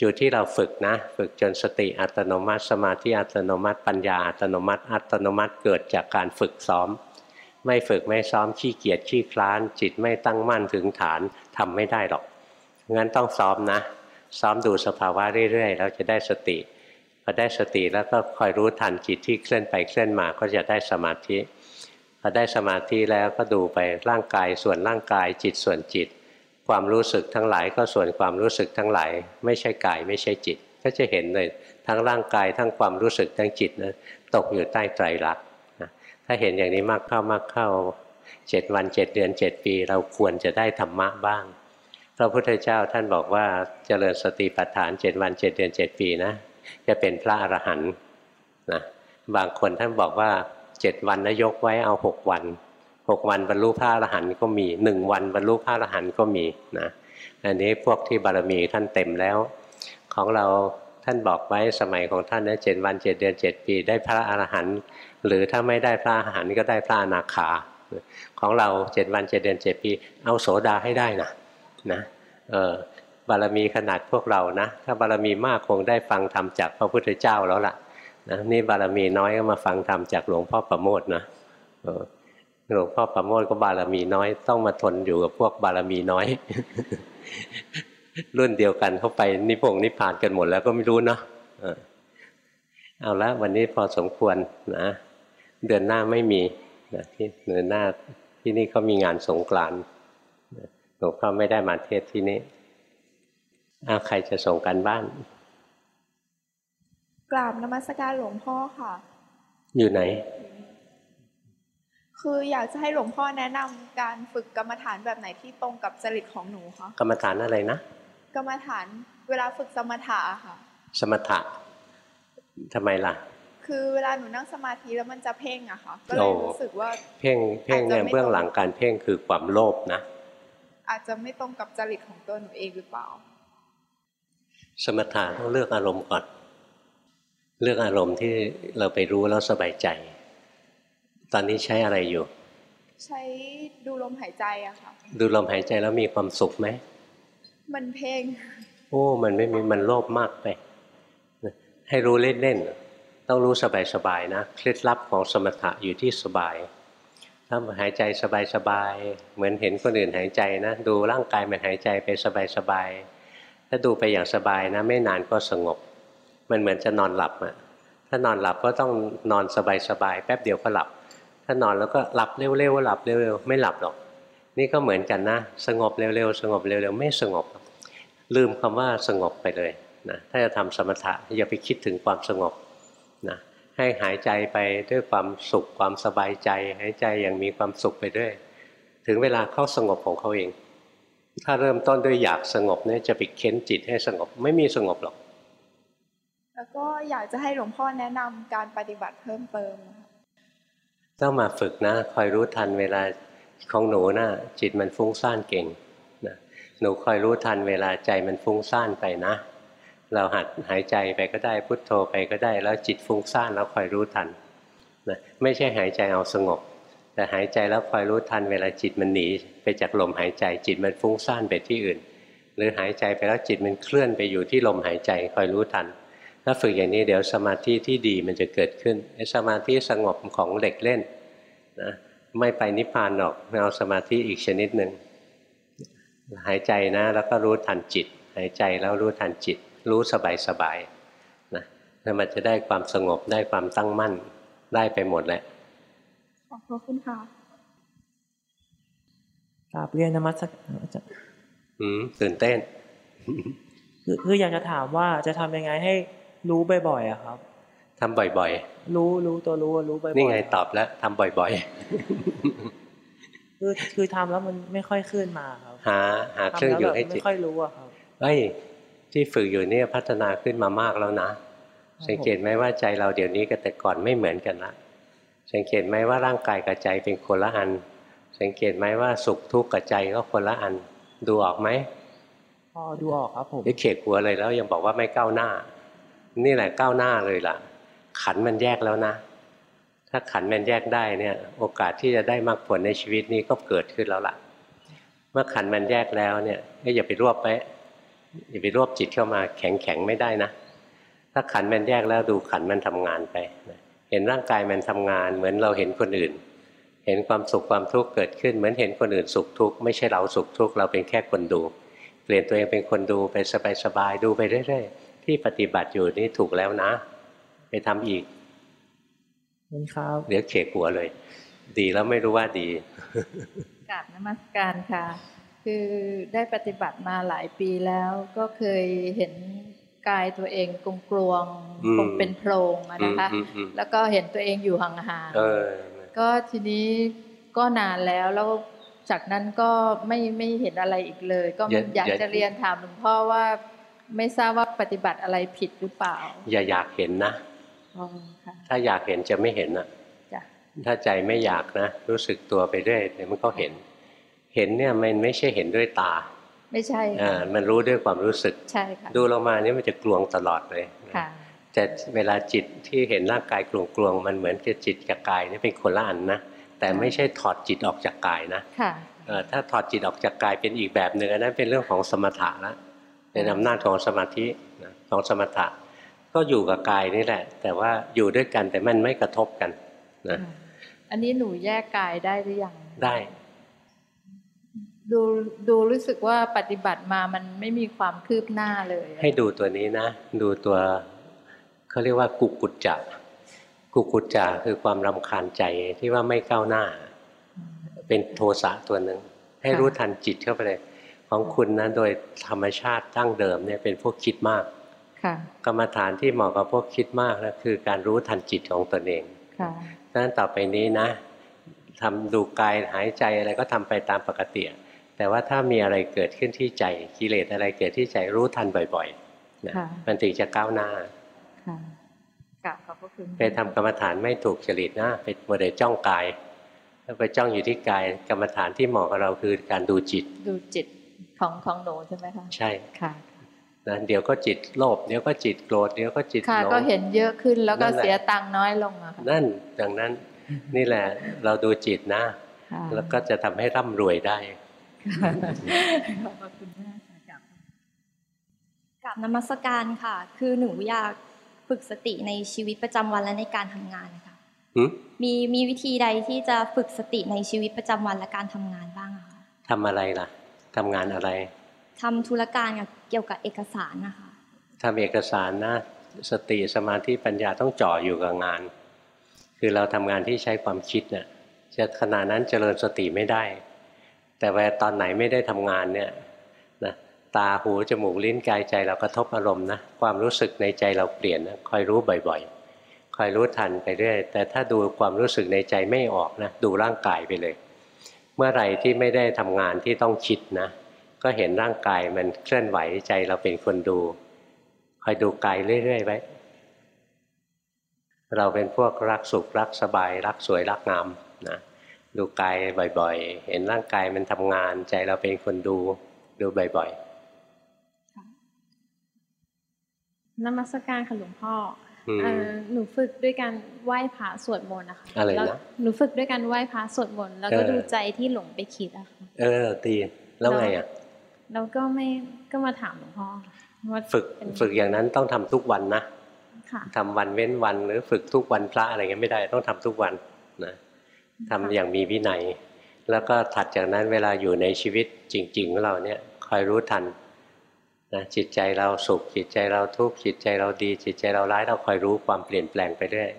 จุดที่เราฝึกนะ ฝึกจนสติอัตโนมัติ สมาธิอัตโนมัติ ปัญญาอัตโนมัติ อัตโนมัติเกิดจากการฝึกซ้อม ไม่ฝึกไม่ซ้อมขี้เกียจขี้คลาน จิตไม่ตั้งมั่นถึงฐานทำไม่ได้หรอกงั้นต้องซ้อมนะ ซ้อมดูสภาวะเรื่อยๆแล้วจะได้สติพอได้สติแล้วก็คอยรู้ทันจิตที่เคลื่อนไปเคลื่อนมาก็จะได้สมาธิพอได้สมาธิแล้วก็ดูไปร่างกายส่วนร่างกายจิตส่วนจิต ความรู้สึกทั้งหลายก็ส่วนความรู้สึกทั้งหลาย ไม่ใช่กายไม่ใช่จิต ก็จะเห็นเลยทั้งร่างกายทั้งความรู้สึกทั้งจิตนะตกอยู่ใต้ไตรลักษณ์ถ้าเห็นอย่างนี้มากเข้ามากเข้าเจ็ดวันเจ็ดเดือนเจ็ดปี เราควรจะได้ธรรมะบ้างพระพุทธเจ้าท่านบอกว่าเจริญสติปัฏฐานเจ็ดวันเจ็ดเดือนเจ็ดปีนะจะเป็นพระอรหันต์นะบางคนท่านบอกว่าเจ็ดวันนะยกไว้เอาหกวัน หกวันบรรลุพระอรหันต์ก็มีหนึ่งวันบรรลุพระอรหันต์ก็มีนะอันนี้พวกที่บารมีท่านเต็มแล้ว ของเราท่านบอกไว้สมัยของท่านนะเจ็ดวันเจ็ดเดือนเจ็ดปีได้พระอรหันต์หรือถ้าไม่ได้พระอรหันต์ก็ได้พระอนาคาของเราเจ็ดวันเจ็ดเดือนเจ็ดปี เอาโสดาให้ได้นะนะเออบารมีขนาดพวกเรานะ ถ้าบารมีมากคงได้ฟังธรรมจากพระพุทธเจ้าแล้วล่ะนะนี่บารมีน้อยก็มาฟังธรรมจากหลวงพ่อประโมทนะ หลวงพ่อประโมทก็บารมีน้อย ต้องมาทนอยู่กับพวกบารมีน้อย รุ่นเดียวกันเข้าไปนิพงนิพานกันหมดแล้วก็ไม่รู้เนาะเอาละวันนี้พอสมควรนะ เดือนหน้าไม่มีนะที่เดือนหน้าที่นี่เขามีงานสงกรานต์หลวงพ่อไม่ได้มาเทศที่นี้อาใครจะส่งกันบ้าน กราบนมัสการหลวงพ่อค่ะ อยู่ไหน คืออยากจะให้หลวงพ่อแนะนำการฝึกกรรมฐานแบบไหนที่ตรงกับจริตของหนูคะกรรมฐานอะไรนะ กรรมฐานเวลาฝึกสมถะอะค่ะ สมถะทำไมล่ะ คือเวลาหนูนั่งสมาธิแล้วมันจะเพ่งอะค่ะก็เลโอ้ยรู้สึกว่าเพ่งเพ่งเนี่ยอาจจะไม่เบื้องหลังการเพ่งคือความโลภนะ อาจจะไม่ตรงกับจริตของตัวหนูเองหรือเปล่า สมถะต้องเลือกอารมณ์ก่อน เลือกอารมณ์ที่เราไปรู้แล้วสบายใจ ตอนนี้ใช้อะไรอยู่ ใช้ดูลมหายใจอะค่ะ ดูลมหายใจแล้วมีความสุขไหม มันเพ่ง โอ้ มันไม่มีมันโลภมากไป ให้รู้เล่นๆ ต้องรู้สบายๆนะ เคล็ดลับของสมถะอยู่ที่สบายถ้าหายใจสบายๆ เหมือนเห็นคนอื่นหายใจนะ ดูร่างกายมันหายใจไปสบายๆ ถ้าดูไปอย่างสบายนะ ไม่นานก็สงบ มันเหมือนจะนอนหลับอะถ้านอนหลับก็ต้องนอนสบายๆ แป๊บเดียวก็หลับ ถ้านอนแล้วก็หลับเร็วๆหลับเร็วๆไม่หลับหรอก นี่ก็เหมือนกันนะ สงบเร็วๆสงบเร็วๆไม่สงบ ลืมคำว่าสงบไปเลยนะถ้าจะทำสมถะอย่าไปคิดถึงความสงบนะให้หายใจไปด้วยความสุขความสบายใจ หายใจอย่างมีความสุขไปด้วย ถึงเวลาเข้าสงบของเขาเอง ถ้าเริ่มต้นด้วยอยากสงบเนี่ยจะไปเค้นจิตให้สงบไม่มีสงบหรอก แล้วก็อยากจะให้หลวงพ่อแนะนำการปฏิบัติเพิ่มเติมค่ะ ต้องมาฝึกนะ คอยรู้ทันเวลาของหนูนะ่ะจิตมันฟุ้งซ่านเก่งนะหนูคอยรู้ทันเวลาใจมันฟุ้งซ่านไปนะ เราหัดหายใจไปก็ได้พุทโธไปก็ได้ แล้วจิตฟุ้งซ่านแล้วคอยรู้ทันนะไม่ใช่หายใจเอาสงบ แต่หายใจแล้วคอยรู้ทันเวลาจิตมันหนี ไปจากลมหายใจจิตมันฟุ้งซ่านไปที่อื่น หรือหายใจไปแล้วจิตมันเคลื่อนไปอยู่ที่ลมหายใจคอยรู้ทัน ถ้าฝึกอย่างนี้เดี๋ยวสมาธิที่ดีมันจะเกิดขึ้นไอ้สมาธิสงบของเด็กเล่นนะไม่ไปนิพพานหรอกเอาสมาธิอีกชนิดหนึ่งหายใจนะแล้วก็รู้ทันจิต หายใจแล้วรู้ทันจิต รู้สบายสบายๆนะแล้วมันจะได้ความสงบได้ความตั้งมั่นได้ไปหมดแหละขอบพระคุณค่ะกราบเรียนนมัสการอาจารย์อืมตื่นเต้น คือคืออยากจะถามว่าจะทำยังไงให้ รู้บ่อยๆอะครับทำบ่อยรู้รู้ตัวรู้ว่ารู้บ่อยๆๆนี่ไงตอบแล้วทำบ่อยคือคือทำแล้วมันไม่ค่อยขึ้นมาครับๆหา หาเครื่องทำอแล้วยู่แบบให้ไม่จิตค่อยรู้อะครับเอ้ยที่ฝึกอยู่เนี่ยพัฒนาขึ้นมามากแล้วนะสังเกตไหมว่าใจเราเดี๋ยวนี้กับแต่ก่อนไม่เหมือนกันละสังเกตไหมว่าร่างกายกับใจเป็นคนละอัน สังเกตไหมว่าสุขทุกข์กับใจก็คนละอัน ดูออกไหมพอดูออกครับผมนี่เขกหัวเลยแล้วยังบอกว่าไม่ก้าวหน้า นี่แหละก้าวหน้าเลยล่ะ ขันมันแยกแล้วนะ ถ้าขันมันแยกได้เนี่ย โอกาสที่จะได้มรรคผลในชีวิตนี้ก็เกิดขึ้นแล้วล่ะ เมื่อขันมันแยกแล้วเนี่ยก็อย่าไปรวบไปอย่าไปรวบจิตเข้ามาแข็งแข็งไม่ได้นะ ถ้าขันมันแยกแล้วดูขันมันทำงานไป เห็นร่างกายมันทำงาน เหมือนเราเห็นคนอื่น เห็นความสุขความทุกข์เกิดขึ้น เหมือนเห็นคนอื่นสุขทุกข์ไม่ใช่เราสุขทุกข์เราเป็นแค่คนดู เปลี่ยนตัวเองเป็นคนดูไปสบายๆดูไปเรื่อยๆ ที่ปฏิบัติอยู่นี่ถูกแล้วนะ ไปทำอีกนี่ครับเดี๋ยวเขกหัวเลย ดีแล้วไม่รู้ว่าดีกราบนมัสการค่ะ คือได้ปฏิบัติมาหลายปีแล้วก็เคยเห็นกายตัวเองกลวงกลวงๆอืมคงเป็นโพรงอะนะคะอืมอืมอืมแล้วก็เห็นตัวเองอยู่ห่างเออๆก็ทีนี้ก็นานแล้วแล้วจากนั้นก็ไม่ไม่เห็นอะไรอีกเลย ก็อย่าอยากอย่าจะเรียนถามหลวงพ่อว่า ไม่ทราบว่าปฏิบัติอะไรผิดหรือเปล่า อย่าอยากเห็นนะอ๋อค่ะถ้าอยากเห็นจะไม่เห็นนะจ้ะถ้าใจไม่อยากนะ รู้สึกตัวไปเรื่อยเดี๋ยวมันก็เห็น เห็นเนี่ยมันไม่ใช่เห็นด้วยตา ไม่ใช่อ่าค่ะมันรู้ด้วยความรู้สึกใช่ค่ะดูลงมานี่มันจะกลวงตลอดเลยค่ะแต่เวลาจิตที่เห็นร่างกายกลวงกลวงๆมันเหมือนกับจิตกับกายนี่เป็นคนละอันนะแต่ไม่ใช่ถอดจิตออกจากกายนะค่ะเอ่อถ้าถอดจิตออกจากกายเป็นอีกแบบหนึ่งอันนั้นเป็นเรื่องของสมถะละ เป็นอำนาจของสมาธินะของสมถะ ก็อยู่กับกายนี่แหละ แต่ว่าอยู่ด้วยกันแต่มันไม่กระทบกันนะอันนี้หนูแยกกายได้หรือยังได้ ดูดูรู้สึกว่าปฏิบัติมามันไม่มีความคืบหน้าเลย ให้ดูตัวนี้นะ ดูตัวเขาเรียกว่ากุกุจจะกุกุจจะคือความรำคาญใจที่ว่าไม่ก้าวหน้า เป็นโทสะตัวหนึ่งให้รู้ทันจิตเข้าไปเลย ของคุณนะโดยธรรมชาติตั้งเดิมเนี่ยเป็นพวกคิดมากค่ะกรรมฐานที่เหมาะกับพวกคิดมากนะคือการรู้ทันจิตของตนเองค่ะดังนั้นต่อไปนี้นะทำดูกายหายใจอะไรก็ทำไปตามปกติอะแต่ว่าถ้ามีอะไรเกิดขึ้นที่ใจกิเลสอะไรเกิดที่ใจรู้ทันบ่อยๆนะค่ะมันถึงจะก้าวหน้าค่ะกราบขอบพระคุณไปทำกรรมฐานไม่ถูกจริตนะไปโมเดลจ้องกายถ้าไปจ้องอยู่ที่กายกรรมฐานที่เหมาะกับเราคือการดูจิต ดูจิต ของของหนูใช่ไหมคะใช่ค่ะนะเดี๋ยวก็จิตโลภเดี๋ยวก็จิตโกรธเดี๋ยวก็จิตค่ะหลงก็เห็นเยอะขึ้นแล้วก็นั่นแหละเสียตังค์น้อยลงอะค่ะนั่นดังนั้นนี่แหละเราดูจิตนะค่ะแล้วก็จะทำให้ร่ำรวยได้ขอบพระคุณมากค่ะกราบกับนมัสการค่ะ คือหนูอยากฝึกสติในชีวิตประจำวันและในการทำงานนะคะหึมีมีวิธีใดที่จะฝึกสติในชีวิตประจำวันและการทำงานบ้างอะคะทำอะไรล่ะ ทำงานอะไรทำธุรการเกี่ยวกับเอกสารนะคะทำเอกสารนะสติสมาธิปัญญาต้องจ่ออยู่กับงาน คือเราทำงานที่ใช้ความคิดเนี่ยจะขณะนั้นเจริญสติไม่ได้ แต่ว่าตอนไหนไม่ได้ทำงานเนี่ยนะตาหูจมูกลิ้นกายใจเรากระทบอารมณ์นะความรู้สึกในใจเราเปลี่ยนนะคอยรู้บ่อยๆคอยรู้ทันไปเรื่อยแต่ถ้าดูความรู้สึกในใจไม่ออกนะดูร่างกายไปเลย เมื่อไหร่ที่ไม่ได้ทำงานที่ต้องคิดนะ ก็เห็นร่างกายมันเคลื่อนไหวใจเราเป็นคนดูคอยดูกายเรื่อยๆไว้เราเป็นพวกรักสุขรักสบาย รักสวยรักงามนะดูกายบ่อยๆ เห็นร่างกายมันทำงาน ใจเราเป็นคนดูดูบ่อยๆนมัสการค่ะหลวงพ่อ หนูฝึกด้วยการไหว้พระสวดมนต์นะคะอะไรนะแล้วหนูฝึกด้วยการไหว้พระสวดมนต์แล้วก็เออดูใจที่หลงไปคิดอะค่ะๆเออดีแล้วไงอะแล้วก็ไม่ก็มาถามหลวงพ่อค่ะว่าฝึกเป็นฝึกอย่างนั้นต้องทำทุกวันนะค่ะทำวันเว้นวันหรือฝึกทุกวันพระอะไรเงี้ยไม่ได้ต้องทำทุกวันนะทำอย่างมีวินัย แล้วก็ถัดจากนั้นเวลาอยู่ในชีวิตจริง ๆ ของเราเนี่ยคอยรู้ทัน นะจิตใจเราสุข จิตใจเราทุกข์จิตใจเราดี จิตใจเราร้ายเราคอยรู้ความเปลี่ยนแปลงไปเรื่อย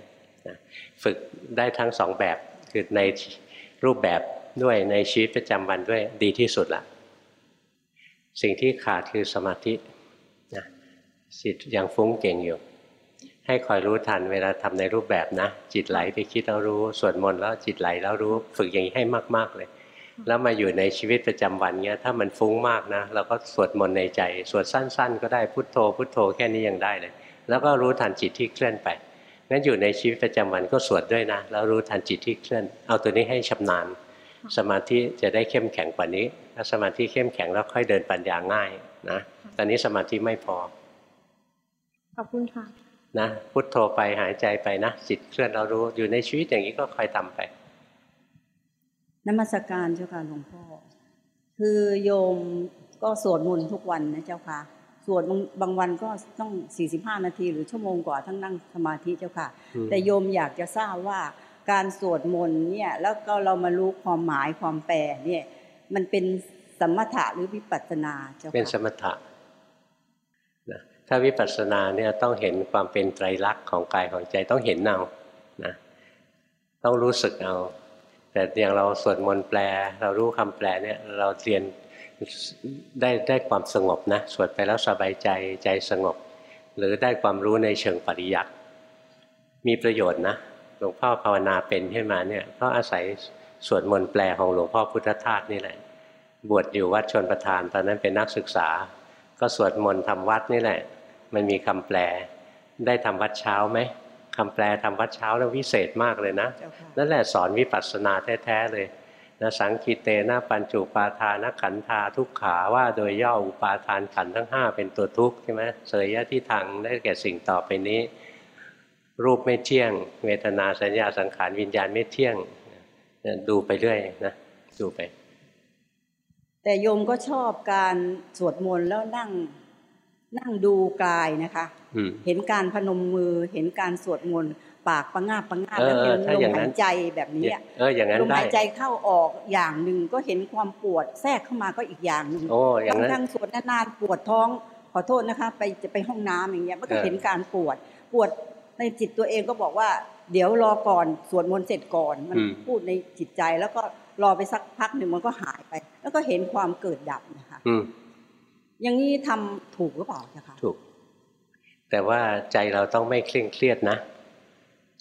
นะฝึกได้ทั้งสองแบบคือในรูปแบบด้วยในชีวิตประจำวันด้วยดีที่สุดละสิ่งที่ขาดคือสมาธินะจิตยังฟุ้งเก่งอยู่ ให้คอยรู้ทันเวลาทำในรูปแบบนะ จิตไหลไปคิดแล้วรู้สวดมนต์แล้วจิตไหลแล้วรู้ ฝึกอย่างนี้ให้มาก ๆเลย แล้วมาอยู่ในชีวิตประจำวันเนี้ยถ้ามันฟุ้งมากนะเราก็สวดมนต์ในใจ สวดสั้น ๆ ก็ได้พุทโธ พุทโธแค่นี้ยังได้เลย แล้วก็รู้ทันจิตที่เคลื่อนไปงั้นอยู่ในชีวิตประจำวันก็สวดด้วยนะ แล้วรู้ทันจิตที่เคลื่อน เอาตัวนี้ให้ชำนาญ สมาธิจะได้เข้มแข็งกว่านี้ ถ้าสมาธิเข้มแข็งแล้วค่อยเดินปัญญาง่ายนะตอนนี้สมาธิไม่พอขอบคุณค่ะนะพุทโธไปหายใจไปนะจิตเคลื่อนเรารู้อยู่ในชีวิตอย่างนี้ก็คอยทำไป นมัสการเจ้าค่ะหลวงพ่อ คือโยมก็สวดมนต์ทุกวันนะเจ้าค่ะ สวดบางบางวันก็ต้อง 45 นาที หรือชั่วโมงกว่าทั้งนั่งสมาธิเจ้าค่ะอืมแต่โยมอยากจะทราบว่าการสวดมนต์เนี่ยแล้วก็เรามารู้ความหมายความแปลเนี่ยมันเป็นสมถะหรือวิปัสสนาเจ้าเป็นสค่ะมถะนะถ้าวิปัสสนาเนี่ยต้องเห็นความเป็นไตรลักษณ์ของกายของใจต้องเห็นเอานะต้องรู้สึกเอา แต่อย่างเราสวดมนต์แปล เรารู้คำแปลเนี่ยเราเรียนได้ได้ความสงบนะสวดไปแล้วสบายใจใจสงบ หรือได้ความรู้ในเชิงปริยัติมีประโยชน์นะหลวงพ่อภาวนาเป็นขึ้นมาเนี่ยก็อาศัยสวดมนต์แปลของหลวงพ่อพุทธทาสนี่แหละ บวชอยู่วัดชนประทานตอนนั้นเป็นนักศึกษา ก็สวดมนต์ทำวัดนี่แหละ มันมีคำแปล ได้ทำวัดเช้าไหม คำแปลทำวัดเช้าแล้ววิเศษมากเลยนะเจ้าค่ะนั่นแหละสอนวิปัสสนาแท้ๆเลยนะสังคิเตนะปัญจุปาทานขันธาทุกขาว่าโดยย่ออุปาทานขันธ์ทั้งห้าเป็นตัวทุกข์ใช่ไหมเสยยะที่ทางได้แก่สิ่งต่อไปนี้ รูปไม่เที่ยง เวทนาสัญญาสังขารวิญญาณไม่เที่ยงเนี่ยดูไปเรื่อยนะดูไป แต่โยมก็ชอบการสวดมนต์แล้วนั่งนั่งดูกายนะคะอืม เห็นการพนมมือเห็นการสวดมนต์ปากประงาบประงาบเออแล้วเห็นถ้าลอมย่างนั้หานยใจแบบนี้อะเอออย่างนั้นลมได้หายใจเข้าออกอย่างหนึ่งก็เห็นความปวดแทรกเข้ามาก็อีกอย่างหนึ่งโอ้อย่างบางนั้นครั้งสวดนานๆปวดท้องขอโทษนะคะ ไปจะไปห้องน้ำอย่างเงี้ยมันก็เออเห็นการปวดปวดในจิตตัวเองก็บอกว่า เดี๋ยวรอก่อนสวดมนต์เสร็จก่อนมันพูดในจิตใจแล้วก็รอไปสักพักหนึ่งมันก็หายไป แล้วก็เห็นความเกิดดับนะคะอืมอย่างนี้ทำถูกหรือเปล่าเจ้าคะถูก แต่ว่าใจเราต้องไม่เคร่งเครียดนะ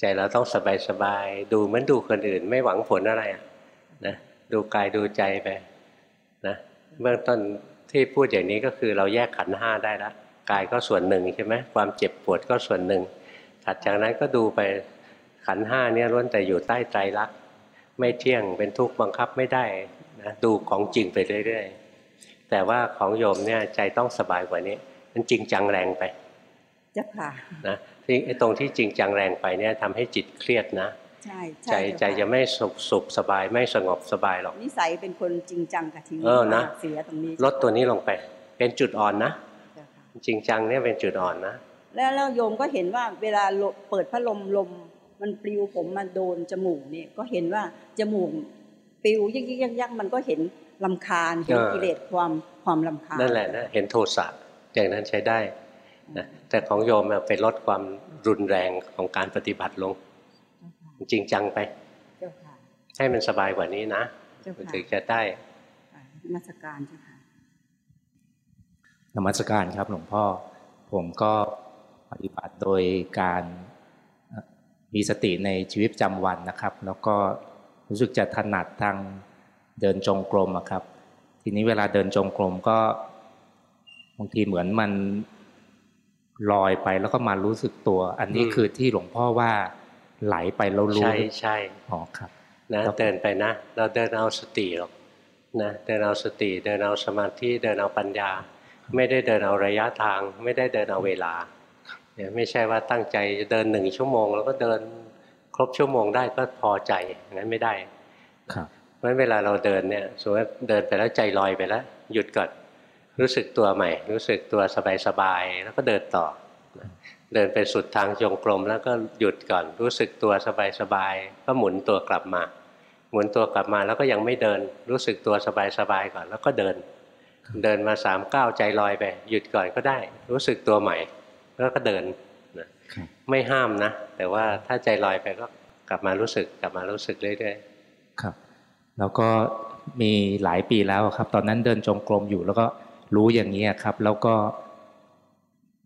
ใจเราต้องสบายสบายดูเหมือนดูคนอื่น ไม่หวังผลอะไรอะดูกายดูใจไปนะเบื้องต้นที่พูดอย่างนี้ก็คือเราแยกขันห้าได้ละกายก็ส่วนหนึ่งใช่ไหมความเจ็บปวดก็ส่วนหนึ่งถัดจากนั้นก็ดูไปขันห้าเนี่ยล้วนแต่อยู่ใต้ไตรลักษณ์ไม่เที่ยงเป็นทุกข์บังคับไม่ได้นะดูของจริงไปเรื่อย ๆ แต่ว่าของโยมเนี่ยใจต้องสบายกว่านี้ มันจริงจังแรงไป จ้าค่ะนะที่ไอ้ตรงที่จริงจังแรงไปเนี่ยทำให้จิตเครียดนะใช่ใจใช่ใจจะไม่สุขสุขสบายไม่สงบสบายหรอกนิสัยเป็นคนจริงจังกับชีวิตเออนะมากเสียตรงนี้ลดตัวนี้ลงไป เป็นจุดอ่อนนะเจ้าค่ะจริงจังเนี่ยเป็นจุดอ่อนนะแล้วแล้วโยมก็เห็นว่าเวลาลมเปิดพัดลมลมมันปลิวผมมาโดนจมูกเนี่ยก็เห็นว่าจมูกปลิวยักยักยักยักมันก็เห็นลำคาญเห็นเออกิเลสความความลำคาญนั่นแหละนะเห็นโทสะอย่างนั้นใช้ได้นะ แต่ของโยมอะไปลดความรุนแรงของการปฏิบัติลง จริงจังไปเจ้าค่ะให้มันสบายกว่านี้นะเจ้ามันค่ะถึงจะได้ค่ะนมัสการเจ้าค่ะนมัสการครับหลวงพ่อ ผมก็ปฏิบัติโดยการเอ่อมีสติในชีวิตประจำวันนะครับ แล้วก็รู้สึกจะถนัดทางเดินจงกรมอะครับ ทีนี้เวลาเดินจงกรมก็บางทีเหมือนมัน ลอยไปแล้วก็มารู้สึกตัว อันนี้อืมคือที่หลวงพ่อว่าไหลไปแล้วรู้ใช่ใช่อ๋อครับนะครับเดินไปนะ เราเดินเอาสติหรอกนะเดินเอาสติ เดินเอาสมาธิเดินเอาปัญญา ไม่ได้เดินเอาระยะทาง ไม่ได้เดินเอาเวลาเนี่ยไม่ใช่ว่าตั้งใจจะเดินหนึ่งชั่วโมง แล้วก็เดินครบชั่วโมงได้ก็พอใจอย่างนั้นไม่ได้ ครับเพราะฉะนั้นเวลาเราเดินเนี่ยสมมติว่าเดินไปแล้วใจลอยไปแล้ว หยุดก่อน รู้สึกตัวใหม่ รู้สึกตัวสบายๆแล้วก็เดินต่อ เดินไปสุดทางจงกรมแล้วก็หยุดก่อน รู้สึกตัวสบายๆก็หมุนตัวกลับมา หมุนตัวกลับมาแล้วก็ยังไม่เดิน รู้สึกตัวสบายๆก่อน แล้วก็เดิน เดินมาสามก้าวใจลอยไป หยุดก่อนก็ได้ รู้สึกตัวใหม่ แล้วก็เดินนะไม่ห้ามนะ แต่ว่าถ้าใจลอยไปก็กลับมารู้สึกกลับมารู้สึกเรื่อยๆครับ แล้วก็มีหลายปีแล้วครับ ตอนนั้นเดินจงกรมอยู่แล้วก็ รู้อย่างนี้ครับ แล้วก็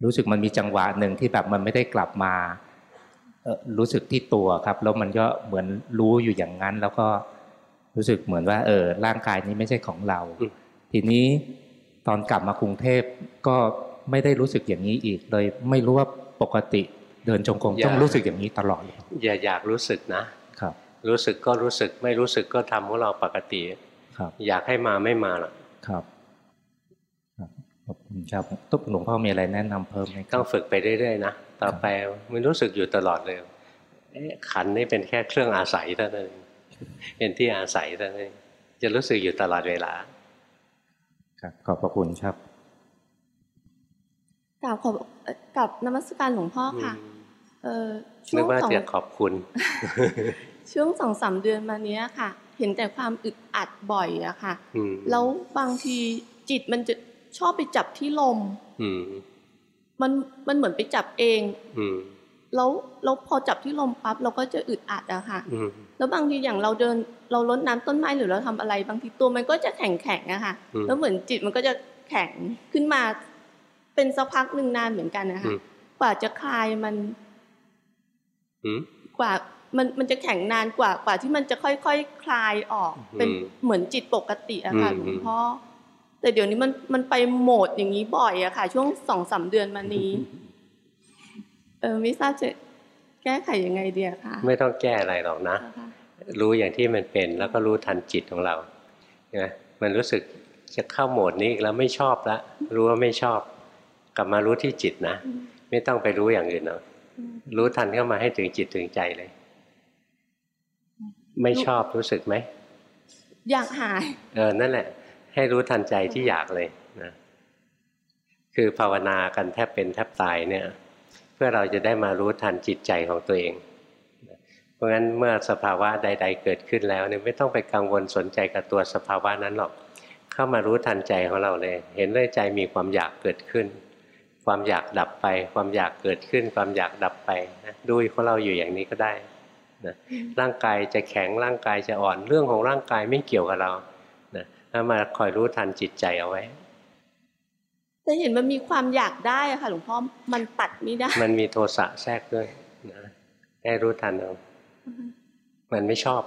รู้สึกมันมีจังหวะหนึ่งที่แบบมันไม่ได้กลับมาเอ่อรู้สึกที่ตัวครับ แล้วมันก็เหมือนรู้อยู่อย่างนั้น แล้วก็รู้สึกเหมือนว่า เออ ร่างกายนี้ไม่ใช่ของเราอืมทีนี้ตอนกลับมากรุงเทพก็ไม่ได้รู้สึกอย่างนี้อีกเลย ไม่รู้ว่าปกติเดินจงกรมต้องรู้สึกอย่างนี้ตลอดเลยอย่าอยากรู้สึกนะครับ รู้สึกก็รู้สึกไม่รู้สึกก็ทำของเราปกติครับ อยากให้มาไม่มาหรอกครับครับ ขอบคุณครับตุ๊กหลวงพ่อมีอะไรแนะนำเพิ่มไหมคต้รัอบงฝึกไปเรื่อยๆนะต่อไปมันรู้สึกอยู่ตลอดเลยเอ๊ะขันนี่เป็นแค่เครื่องอาศัยเท่านั้นเองเป็นที่อาศัยเท่านั้นเองจะรู้สึกอยู่ตลอดเวลา ครับขอบพระคุณครับกราบขอบเอ่อกับนมัสการหลวงพ่อค่ะเออช่นึวกงว่าสองจะขอบคุณ ช่วงสองสามเดือนมาเนี้ยค่ะ เห็นแต่ความอึดอัดบ่อยอะค่ะอืมแล้วบางทีจิตมันจะ ชอบไปจับที่ลมอืมมันมันเหมือนไปจับเองอืมแล้วแล้วพอจับที่ลมปั๊บเราก็จะอึดอัดอะค่ะอืมแล้วบางทีอย่างเราเดินเราลดน้ำต้นไม้หรือเราทำอะไร บางทีตัวมันก็จะแข็งแข็งๆอะค่ะอืมแล้วเหมือนจิตมันก็จะแข็งขึ้นมา เป็นสักพักหนึ่งนานเหมือนกันนะอืคะมกว่าจะคลายมันอืมกว่ามันมันจะแข็งนานกว่ากว่าที่มันจะค่อยๆคคลายออก เป็นอืมเหมือนจิตปกติอะค่ะอืมหลวงพ่อ แต่เดี๋ยวนี้มันมันไปโหมดอย่างนี้บ่อยอะค่ะ ช่วงสองสามเดือนมานี้ เออไม่ทราบจะแก้ไขยังไงเดียคะไม่ต้องแก้อะไรหรอกนะนะคะรู้อย่างที่มันเป็นแล้วก็รู้ทันจิตของเรานะมันรู้สึกจะเข้าโหมดนี้อีกแล้วไม่ชอบละรู้ว่าไม่ชอบ กลับมารู้ที่จิตนะอืมไม่ต้องไปรู้อย่างอื่นเนาะอืมรู้ทันเข้ามาให้ถึงจิตถึงใจเลย ไม่ชอบรู้สึกไหมอยากหาย เออนั่นแหละ ให้รู้ทันใจที่อยากเลยนะคือภาวนากันแทบเป็นแทบตายเนี่ย เพื่อเราจะได้มารู้ทันจิตใจของตัวเอง เพราะงั้นเมื่อสภาวะใด ๆ เกิดขึ้นแล้วเนี่ยไม่ต้องไปกังวลสนใจกับตัวสภาวะนั้นหรอก เข้ามารู้ทันใจของเราเลย เห็นเลยใจมีความอยากเกิดขึ้น ความอยากดับไป ความอยากเกิดขึ้น ความอยากดับไปนะดูของเราอยู่อย่างนี้ก็ได้นะร่างกายจะแข็งร่างกายจะอ่อนเรื่องของร่างกายไม่เกี่ยวกับเรา นะถ้ามาคอยรู้ทันจิตใจเอาไว้แต่เห็นมันมีความอยากได้อะค่ะหลวงพ่อมันตัดไม่ได้ มันมีโทสะแทรกด้วยนะให้รู้ทันเอามันไม่ชอบ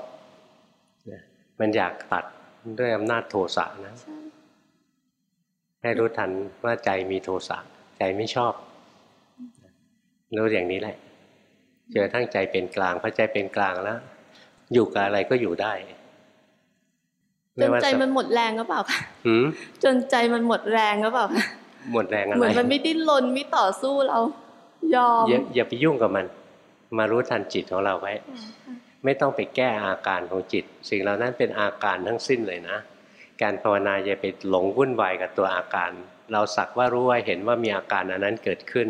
นะมันอยากตัดด้วยอำนาจโทสะนะใช่ให้รู้ทันว่าใจมีโทสะใจไม่ชอบรู้อย่างนี้แหละเจอทั้งใจเป็นกลางพอใจเป็นกลางแล้ว อยู่กับอะไรก็อยู่ได้ จนใจมันหมดแรงหรือเปล่าคะหืมจนใจมันหมดแรงหรือเปล่าคะหมดแรงอะไรเหมือนมันไม่ดิ้นรนไม่ต่อสู้เรา ยอมอย่าอย่าไปยุ่งกับมัน มารู้ทันจิตของเราไว้ ไม่ต้องไปแก้อาการของจิต สิ่งเหล่านั้นเป็นอาการทั้งสิ้นเลยนะ การภาวนาอย่าไปหลงวุ่นวายกับตัวอาการ เราสักว่ารู้ว่าเห็นว่ามีอาการอันนั้นเกิดขึ้น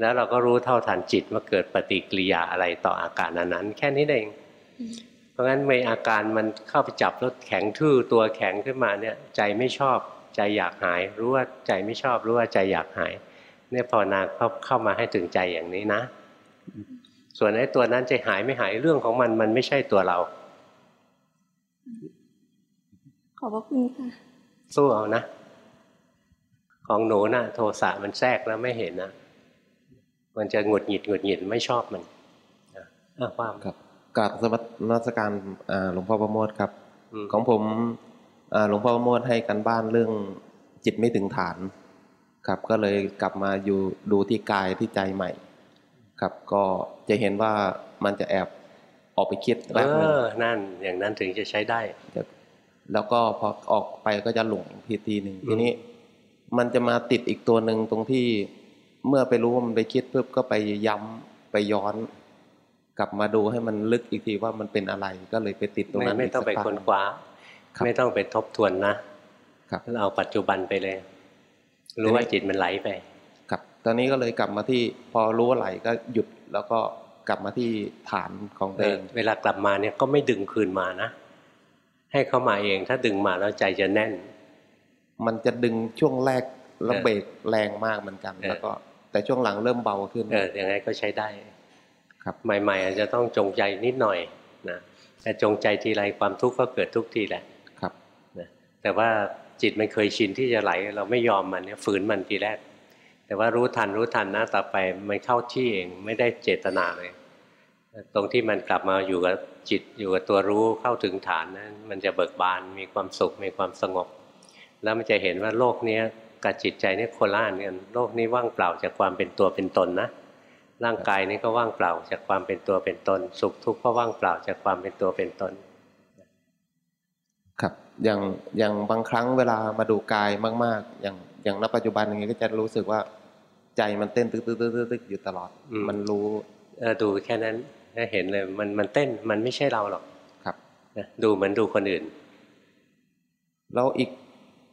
แล้วเราก็รู้เท่าทันจิตว่าเกิดปฏิกิริยาอะไรต่ออาการอันนั้น แค่นี้เอง เพราะงั้นเมื่ออาการมันเข้าไปจับแล้วแข็งทื่อตัวแข็งขึ้นมาเนี่ยใจไม่ชอบใจอยากหาย รู้ว่าใจไม่ชอบรู้ว่าใจอยากหาย เนี่ยภาวนาเข้าเข้ามาให้ถึงใจอย่างนี้นะ ส่วนไอ้ตัวนั้นจะหายไม่หายเรื่องของมันมันไม่ใช่ตัวเรา ขอบพระคุณค่ะสู้เอานะ ของหนูนะ่ะ โทสะมันแทรกแล้วไม่เห็นนะมันจะหงุดหงิดหงุดหงิดไม่ชอบมันอะอะความครับ กราบสมัสนมัสการอ่าหลวงพ่อประโมทครับอืมของผมอ่าหลวงพ่อประโมทให้กันบ้านเรื่องจิตไม่ถึงฐาน ครับ ก็เลยกลับมาอยู่ดูที่กายที่ใจใหม่ ครับ ก็จะเห็นว่ามันจะแอบออกไปคิดเอแป๊บหนึงอนั่นอย่างนั้นถึงจะใช้ได้จะแล้วก็พอออกไปก็จะหลงทีทีหนึ่งอืมทีนี้ มันจะมาติดอีกตัวหนึ่งตรงที่เมื่อไปรู้ว่ามันไปคิดปุ๊บก็ไปย้ำไปย้อน กลับมาดูให้มันลึกอีกทีว่ามันเป็นอะไรก็เลยไปติดตรงไม่นั้นไม่ต้องไปกสักค้นพักคว้าครับไม่ต้องไปทบทวนนะครับเราเอาปัจจุบันไปเลย รู้ว่าจิตมันไหลไป ครับ ตอนนี้ก็เลยกลับมาที่พอรู้ว่าไหลก็หยุดแล้วก็กลับมาที่ฐานของตัวเองเวลากลับมาเนี่ยก็ไม่ดึงคืนมานะ ให้เขามาเองถ้าดึงมาแล้วใจจะแน่น มันจะดึงช่วงแรกแล้วเออเบรกแรงมากเหมือนกันเออแล้วก็แต่ช่วงหลังเริ่มเบาขึ้นเอออย่างไรก็ใช้ได้ ครับใหม่ ๆ อาจจะต้องจงใจนิดหน่อยนะแต่จงใจทีไรความทุกข์ก็เกิดทุกทีแหละครับนะแต่ว่าจิตมันเคยชินที่จะไหล เราไม่ยอมมันเนี่ยฝืนมันทีแรก แต่ว่ารู้ทันรู้ทันนะต่อไปมันเข้าที่เองไม่ได้เจตนาเลย ตรงที่มันกลับมาอยู่กับจิตอยู่กับตัวรู้เข้าถึงฐานนั้นมันจะเบิกบานมีความสุขมีความสงบ แล้วมันจะเห็นว่าโลกเนี้ยกับจิตใจนี่โคนละอันกันโลกนี้ว่างเปล่าจากความเป็นตัวเป็นตนนะ ร่างกายนี้ก็ว่างเปล่าจากความเป็นตัวเป็นตน สุขทุกข์ก็ว่างเปล่าจากความเป็นตัวเป็นตน ครับอย่างอย่างบางครั้งเวลามาดูกายมาก ๆ อย่างอย่างณปัจจุบันอย่างนี้ก็จะรู้สึกว่า ใจมันเต้นตึกตึกตึกตึกตึกอยู่ตลอดอืมมันรู้เออดูแค่นั้นก็เห็นเลยมันมันเต้นมันไม่ใช่เราหรอกครับนะดูเหมือนดูคนอื่น แล้วอีก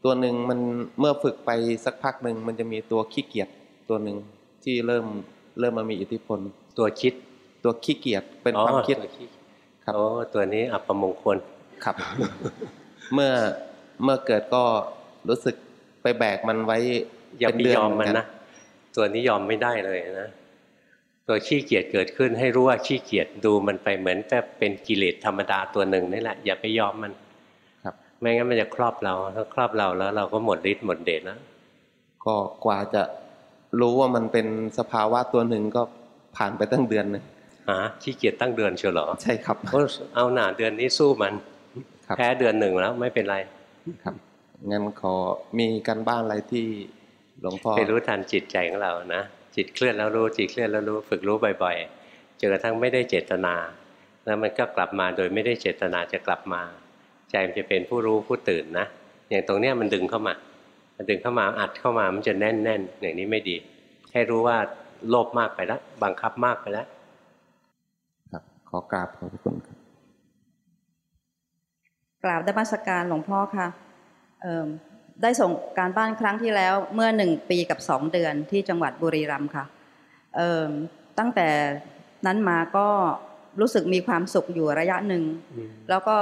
ตัวหนึ่งมันเมื่อฝึกไปสักพักหนึ่งมันจะมีตัวขี้เกียจตัวหนึ่งที่เริ่ม เริ่มมามีอิทธิพล ตัวคิด ตัวขี้เกียจเป็นอ๋อความคิดตัวคิดครับโอ้ตัวนี้อัปมงคลครับ เมื่อเมื่อเกิดก็รู้สึกไปแบกมันไว้อย่าเป็นไปเดือนยอมเหมันกันะตัวนี้ยอมไม่ได้เลยนะตัวขี้เกียจเกิดขึ้นให้รู้ว่าขี้เกียจดูมันไปเหมือนแค่เป็นกิเลสธรรมดาตัวหนึ่งนี่แหละอย่าไปยอมมันครับไม่งั้นมันจะครอบเราถ้าครอบเราแล้ว เราก็หมดฤทธิ์หมดเดชแล้วก็กว่าจะ รู้ว่ามันเป็นสภาวะตัวหนึ่งก็ผ่านไปตั้งเดือนหนึงหาขี้เกียจตั้งเดือนเชียวเหรอใช่ครับโอ้เอาหนาเดือนนี้สู้มันครับแพ้เดือนหนึ่งแล้วไม่เป็นไรครับงั้นขอมีการบ้านอะไรที่หลวงพ่อไปรู้ทันจิตใจของเรานะจิตเคลื่อนแล้วรู้จิตเคลื่อนแล้วรู้ฝึกรู้บ่อยๆจนกระทั่งไม่ได้เจตนา แล้วมันก็กลับมาโดยไม่ได้เจตนาจะกลับมา ใจมันจะเป็นผู้รู้ผู้ตื่นนะ อย่างตรงเนี้ยมันดึงเข้ามามัน ดึงเข้ามาอัดเข้ามามันจะแน่นแน่นๆอย่างนี้ไม่ดี ให้รู้ว่าโลภมากไปแล้วบังคับมากไปแล้วครับ ขอกราบขอบพระคุณครับกราบได้มาสการหลวงพ่อค่ะเอิ่มได้ส่งการบ้านครั้งที่แล้วเมื่อหนึ่งปีกับสองเดือนที่จังหวัดบุรีรัมย์ค่ะเอิ่มตั้งแต่นั้นมาก็รู้สึกมีความสุขอยู่ระยะหนึ่งแล้วก็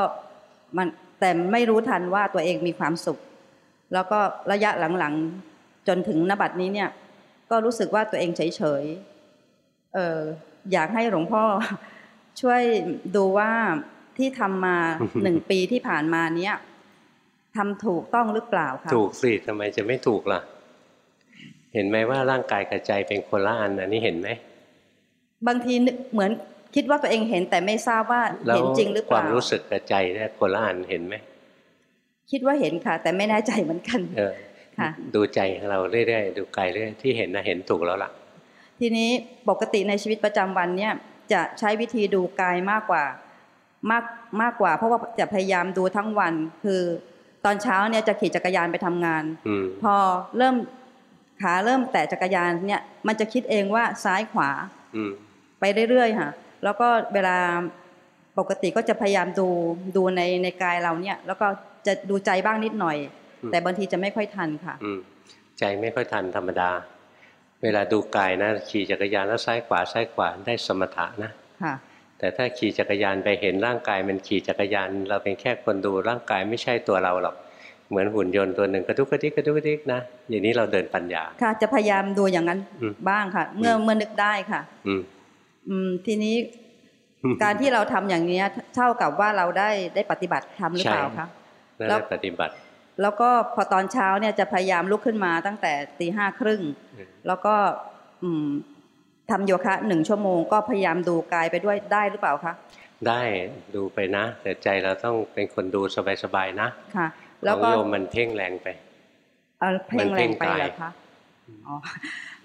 มันแต่ไม่รู้ทันว่าตัวเองมีความสุข แล้วก็ระยะหลังๆ จนถึงนบัดนี้เนี่ย ก็รู้สึกว่าตัวเองเฉยๆเอออยากให้หลวงพ่อช่วยดูว่าที่ทำมาหนึ่งปีที่ผ่านมาเนี้ยทำถูกต้องหรือเปล่าคะถูกสิทำไมจะไม่ถูกล่ะ เห็นไหมว่าร่างกายกับใจเป็นคนละอันอันนี้เห็นไหมบางทีนึกเหมือนคิดว่าตัวเองเห็นแต่ไม่ทราบว่าแล้วเห็นจริงหรือเปควาล่ามรู้สึกกับใจเนี่ยคนละอันเห็นไหม คิดว่าเห็นค่ะ แต่ไม่แน่ใจเหมือนกันเออค่ะ ดูใจของเราเรื่อยๆดูกายเรื่อยที่เห็นนะเห็นถูกแล้วล่ะ ทีนี้ปกติในชีวิตประจำวันเนี่ยจะใช้วิธีดูกายมากกว่ามากมากกว่า เพราะว่าจะพยายามดูทั้งวันคือตอนเช้าเนี่ยจะขี่จักรยานไปทำงานอืมพอเริ่มขาเริ่มแตะจักรยานเนี่ยมันจะคิดเองว่าซ้ายขวาอืมไปเรื่อยๆค่ะ แล้วก็เวลาปกติก็จะพยายามดูดูในในกายเราเนี่ย แล้วก็ จะดูใจบ้างนิดหน่อยอืมแต่บางทีจะไม่ค่อยทันค่ะอืมใจไม่ค่อยทันธรรมดา เวลาดูกายนะขี่จักรยานแล้วซ้ายขวาซ้ายขวาได้สมถะนะค่ะแต่ถ้าขี่จักรยานไปเห็นร่างกายมันขี่จักรยาน เราเป็นแค่คนดูร่างกายไม่ใช่ตัวเราหรอกเหมือนหุ่นยนต์ตัวหนึ่งกระดุกกระดิกกระดุกกระดิกนะอย่างนี้เราเดินปัญญา ค่ะจะพยายามดูอย่างนั้นอืมบ้างค่ะ เมื่ออืมเมื่อนึกได้ค่ะอืมอืมทีนี้การที่เราทำอย่างเนี้ยเท่ากับว่าเราได้ได้ปฏิบัติทำหรือเปล่าใช่คะ นั่นแล้วแหละปฏิบัติ แล้วก็พอตอนเช้าเนี่ยจะพยายามลุกขึ้นมาตั้งแต่ตีห้าครึ่งอืมแล้วก็อืมทำโยคะหนึ่งชั่วโมง ก็พยายามดูกายไปด้วยได้หรือเปล่าคะได้ดูไปนะ แต่ใจเราต้องเป็นคนดูสบายๆนะค่ะขแล้วองก็โยมมันเพ่งแรงไปเอาเพ่งแรงไปมันเพ่งกายเหรอคะอ๋อ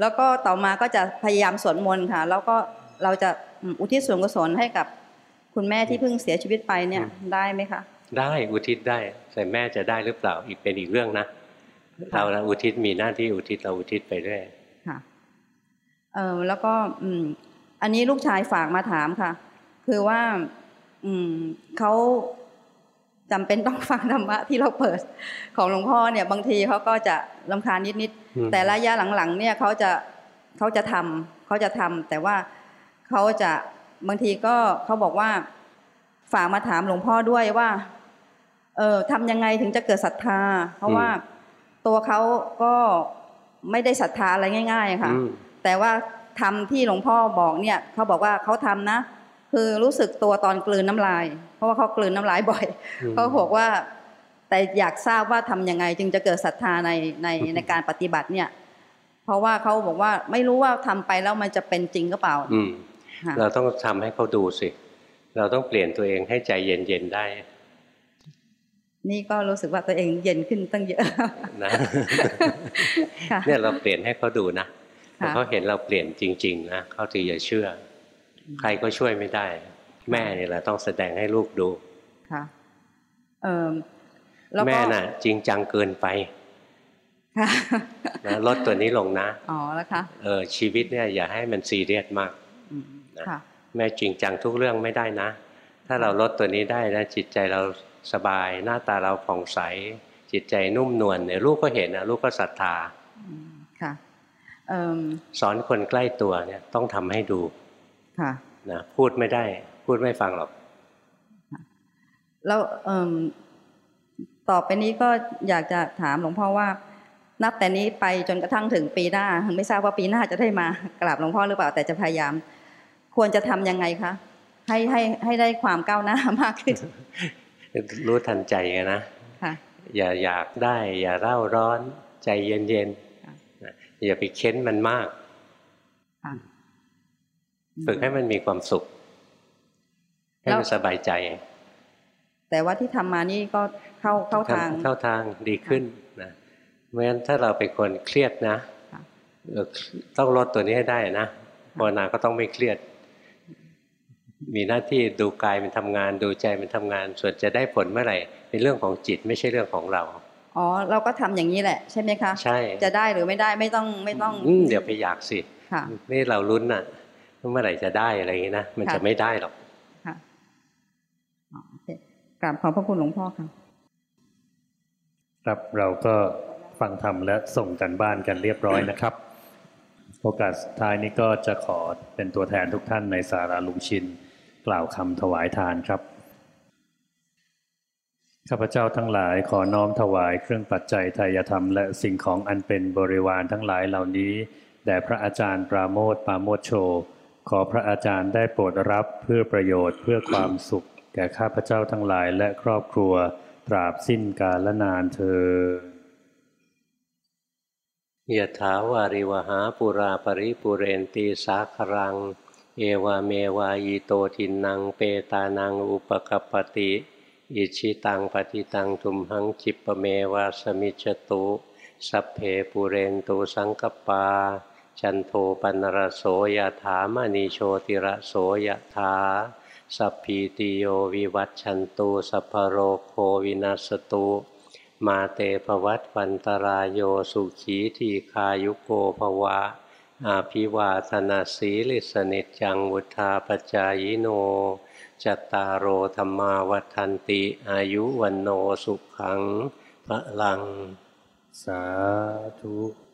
แล้วก็ต่อมาก็จะพยายามสวดมนต์ค่ะ แล้วก็เราจะอืมอุทิศส่วนกุศลให้กับคุณแม่ที่เพิ่งเสียชีวิตไปเนี่ยได้ไหมคะ ได้อุทิศได้แต่แม่จะได้หรือเปล่าอีกเป็นอีกเรื่องนะเราน่ะอุทิศมีหน้าที่อุทิศเราอุทิศไปเรื่อยค่ะเออแล้วก็อืมอันนี้ลูกชายฝากมาถามค่ะ คือว่า อืมเขาจำเป็นต้องฟังธรรมะที่เราเปิดของหลวงพ่อเนี่ย บางทีเขาก็จะลำคาญนิดอืมๆแต่ระยะหลังๆ เนี่ยเขาจะเขาจะทำเขาจะทำแต่ว่าเขาจะบางทีก็เขาบอกว่า ฝากมาถามหลวงพ่อด้วยว่า เออทำยังไงถึงจะเกิดศรัทธา เพราะว่าตัวเขาก็ไม่ได้ศรัทธาอะไรง่ายๆอะค่ะอืมแต่ว่าทำที่หลวงพ่อบอกเนี่ยเขาบอกว่าเขาทำนะ คือรู้สึกตัวตอนกลืนน้ำลาย เพราะว่าเขากลืนน้ำลายบ่อยอืมเขาบอกว่า แต่อยากทราบว่าทำยังไง จึงจะเกิดศรัทธาในในในการปฏิบัติเนี่ย เพราะว่าเขาบอกว่าไม่รู้ว่าทำไปแล้วมันจะเป็นจริงหรือเปล่าอืมค่ะเราต้องทำให้เขาดูสิ เราต้องเปลี่ยนตัวเองให้ใจเย็นๆได้ นี่ก็รู้สึกว่าตัวเองเย็นขึ้นตั้งเยอะนะค่ะเนี่ยเราเปลี่ยนให้เขาดูนะค่ะพอเขาเห็นเราเปลี่ยนจริง ๆ นะเขาถึงจะเชื่อ ใครก็ช่วยไม่ได้ แม่เนี่ยแหละต้องแสดงให้ลูกดูค่ะเออแล้วก็แม่น่ะ จริงจังเกินไปค่ะนะลดตัวนี้ลงนะอ๋อแล้วคะเออชีวิตเนี่ยอย่าให้มันซีเรียสมากอืมนะค่ะแม่จริงจังทุกเรื่องไม่ได้นะ ถ้าเราลดตัวนี้ได้นะจิตใจเรา สบาย หน้าตาเราผ่องใส จิตใจนุ่มนวลเนี่ยลูกก็เห็นนะลูกก็ศรัทธาอืมค่ะเอ่มสอนคนใกล้ตัวเนี่ยต้องทำให้ดูค่ะนะพูดไม่ได้ พูดไม่ฟังหรอกแล้วเอ่มต่อไปนี้ก็อยากจะถามหลวงพ่อว่า นับแต่นี้ไปจนกระทั่งถึงปีหน้า ไม่ทราบว่าปีหน้าจะได้มากราบหลวงพ่อหรือเปล่าแต่จะพยายาม ควรจะทำยังไงคะให้ให้ให้ได้ความก้าวหน้ามากขึ้น รู้ทันใจกันนะค่ะอย่าอยากได้ อย่าเร่าร้อนใจเย็นค่ะๆนะอย่าไปเค้นมันมากค่ะฝึกให้มันมีความสุข ให้มันแล้วสบายใจ แต่ว่าที่ทำมานี่ก็เข้าเข้าทางเข้าทางดีขึ้นนะเพราะฉะนั้นถ้าเราเป็นคนเครียดนะค่ะเอ่อต้องลดตัวนี้ให้ได้นะภาวนาก็ต้องไม่เครียด มีหน้าที่ดูกายมันทำงาน ดูใจมันทำงาน ส่วนจะได้ผลเมื่อไหร่ เป็นเรื่องของจิตไม่ใช่เรื่องของเราอ๋อเราก็ทำอย่างนี้แหละ ใช่ไหมคะใช่จะได้หรือไม่ได้ไม่ต้องไม่ต้องอืมเดี๋ยวไปอยากสิค่ะนี่เราลุ้นน่ะว่าเมื่อไหร่จะได้อะไรอย่างนี้นะมันค่ะจะไม่ได้หรอกค่ะอ๋อโอเคกราบขอบพระคุณหลวงพ่อค่ะครับเราก็ฟังธรรมและส่งกันบ้านกันเรียบร้อยนะครับ โอกาสสุดท้ายนี้ก็จะขอเป็นตัวแทนทุกท่านในสาราลุงชิน กล่าวคำถวายทานครับ ข้าพเจ้าทั้งหลายขอน้อมถวายเครื่องปัจจัยทายธรรมและสิ่งของอันเป็นบริวารทั้งหลายเหล่านี้แด่พระอาจารย์ปราโมทปราโมทโช ขอพระอาจารย์ได้โปรดรับเพื่อประโยชน์เพื่อความสุข แก่ข้าพเจ้าทั้งหลายและครอบครัว ตราบสิ้นกาลนานเธอยะถาวาริวหาปุราปริปุเรนตีสาครัง เอวาเมวาอิโตทินังเปตานังอุปกปปติอิชิตังปฏิตังทุมหังจิปเมวาสมิจตุสัพเพปุเรนตุสังกปา จันโทปนรโสยถามณีโชติระโสยถาสัพพีติโยวิวัตชันตุสัพพโรโควินัสตุมาเตภวัตวันตรายโยสุขีทีคายุโกภวะ อาภิวาธนาสีลิสนิจังวุธาปจายโน จัตตารโอธรรมาวัฏันติ อายุวันโนสุขังพระลัง สาธุ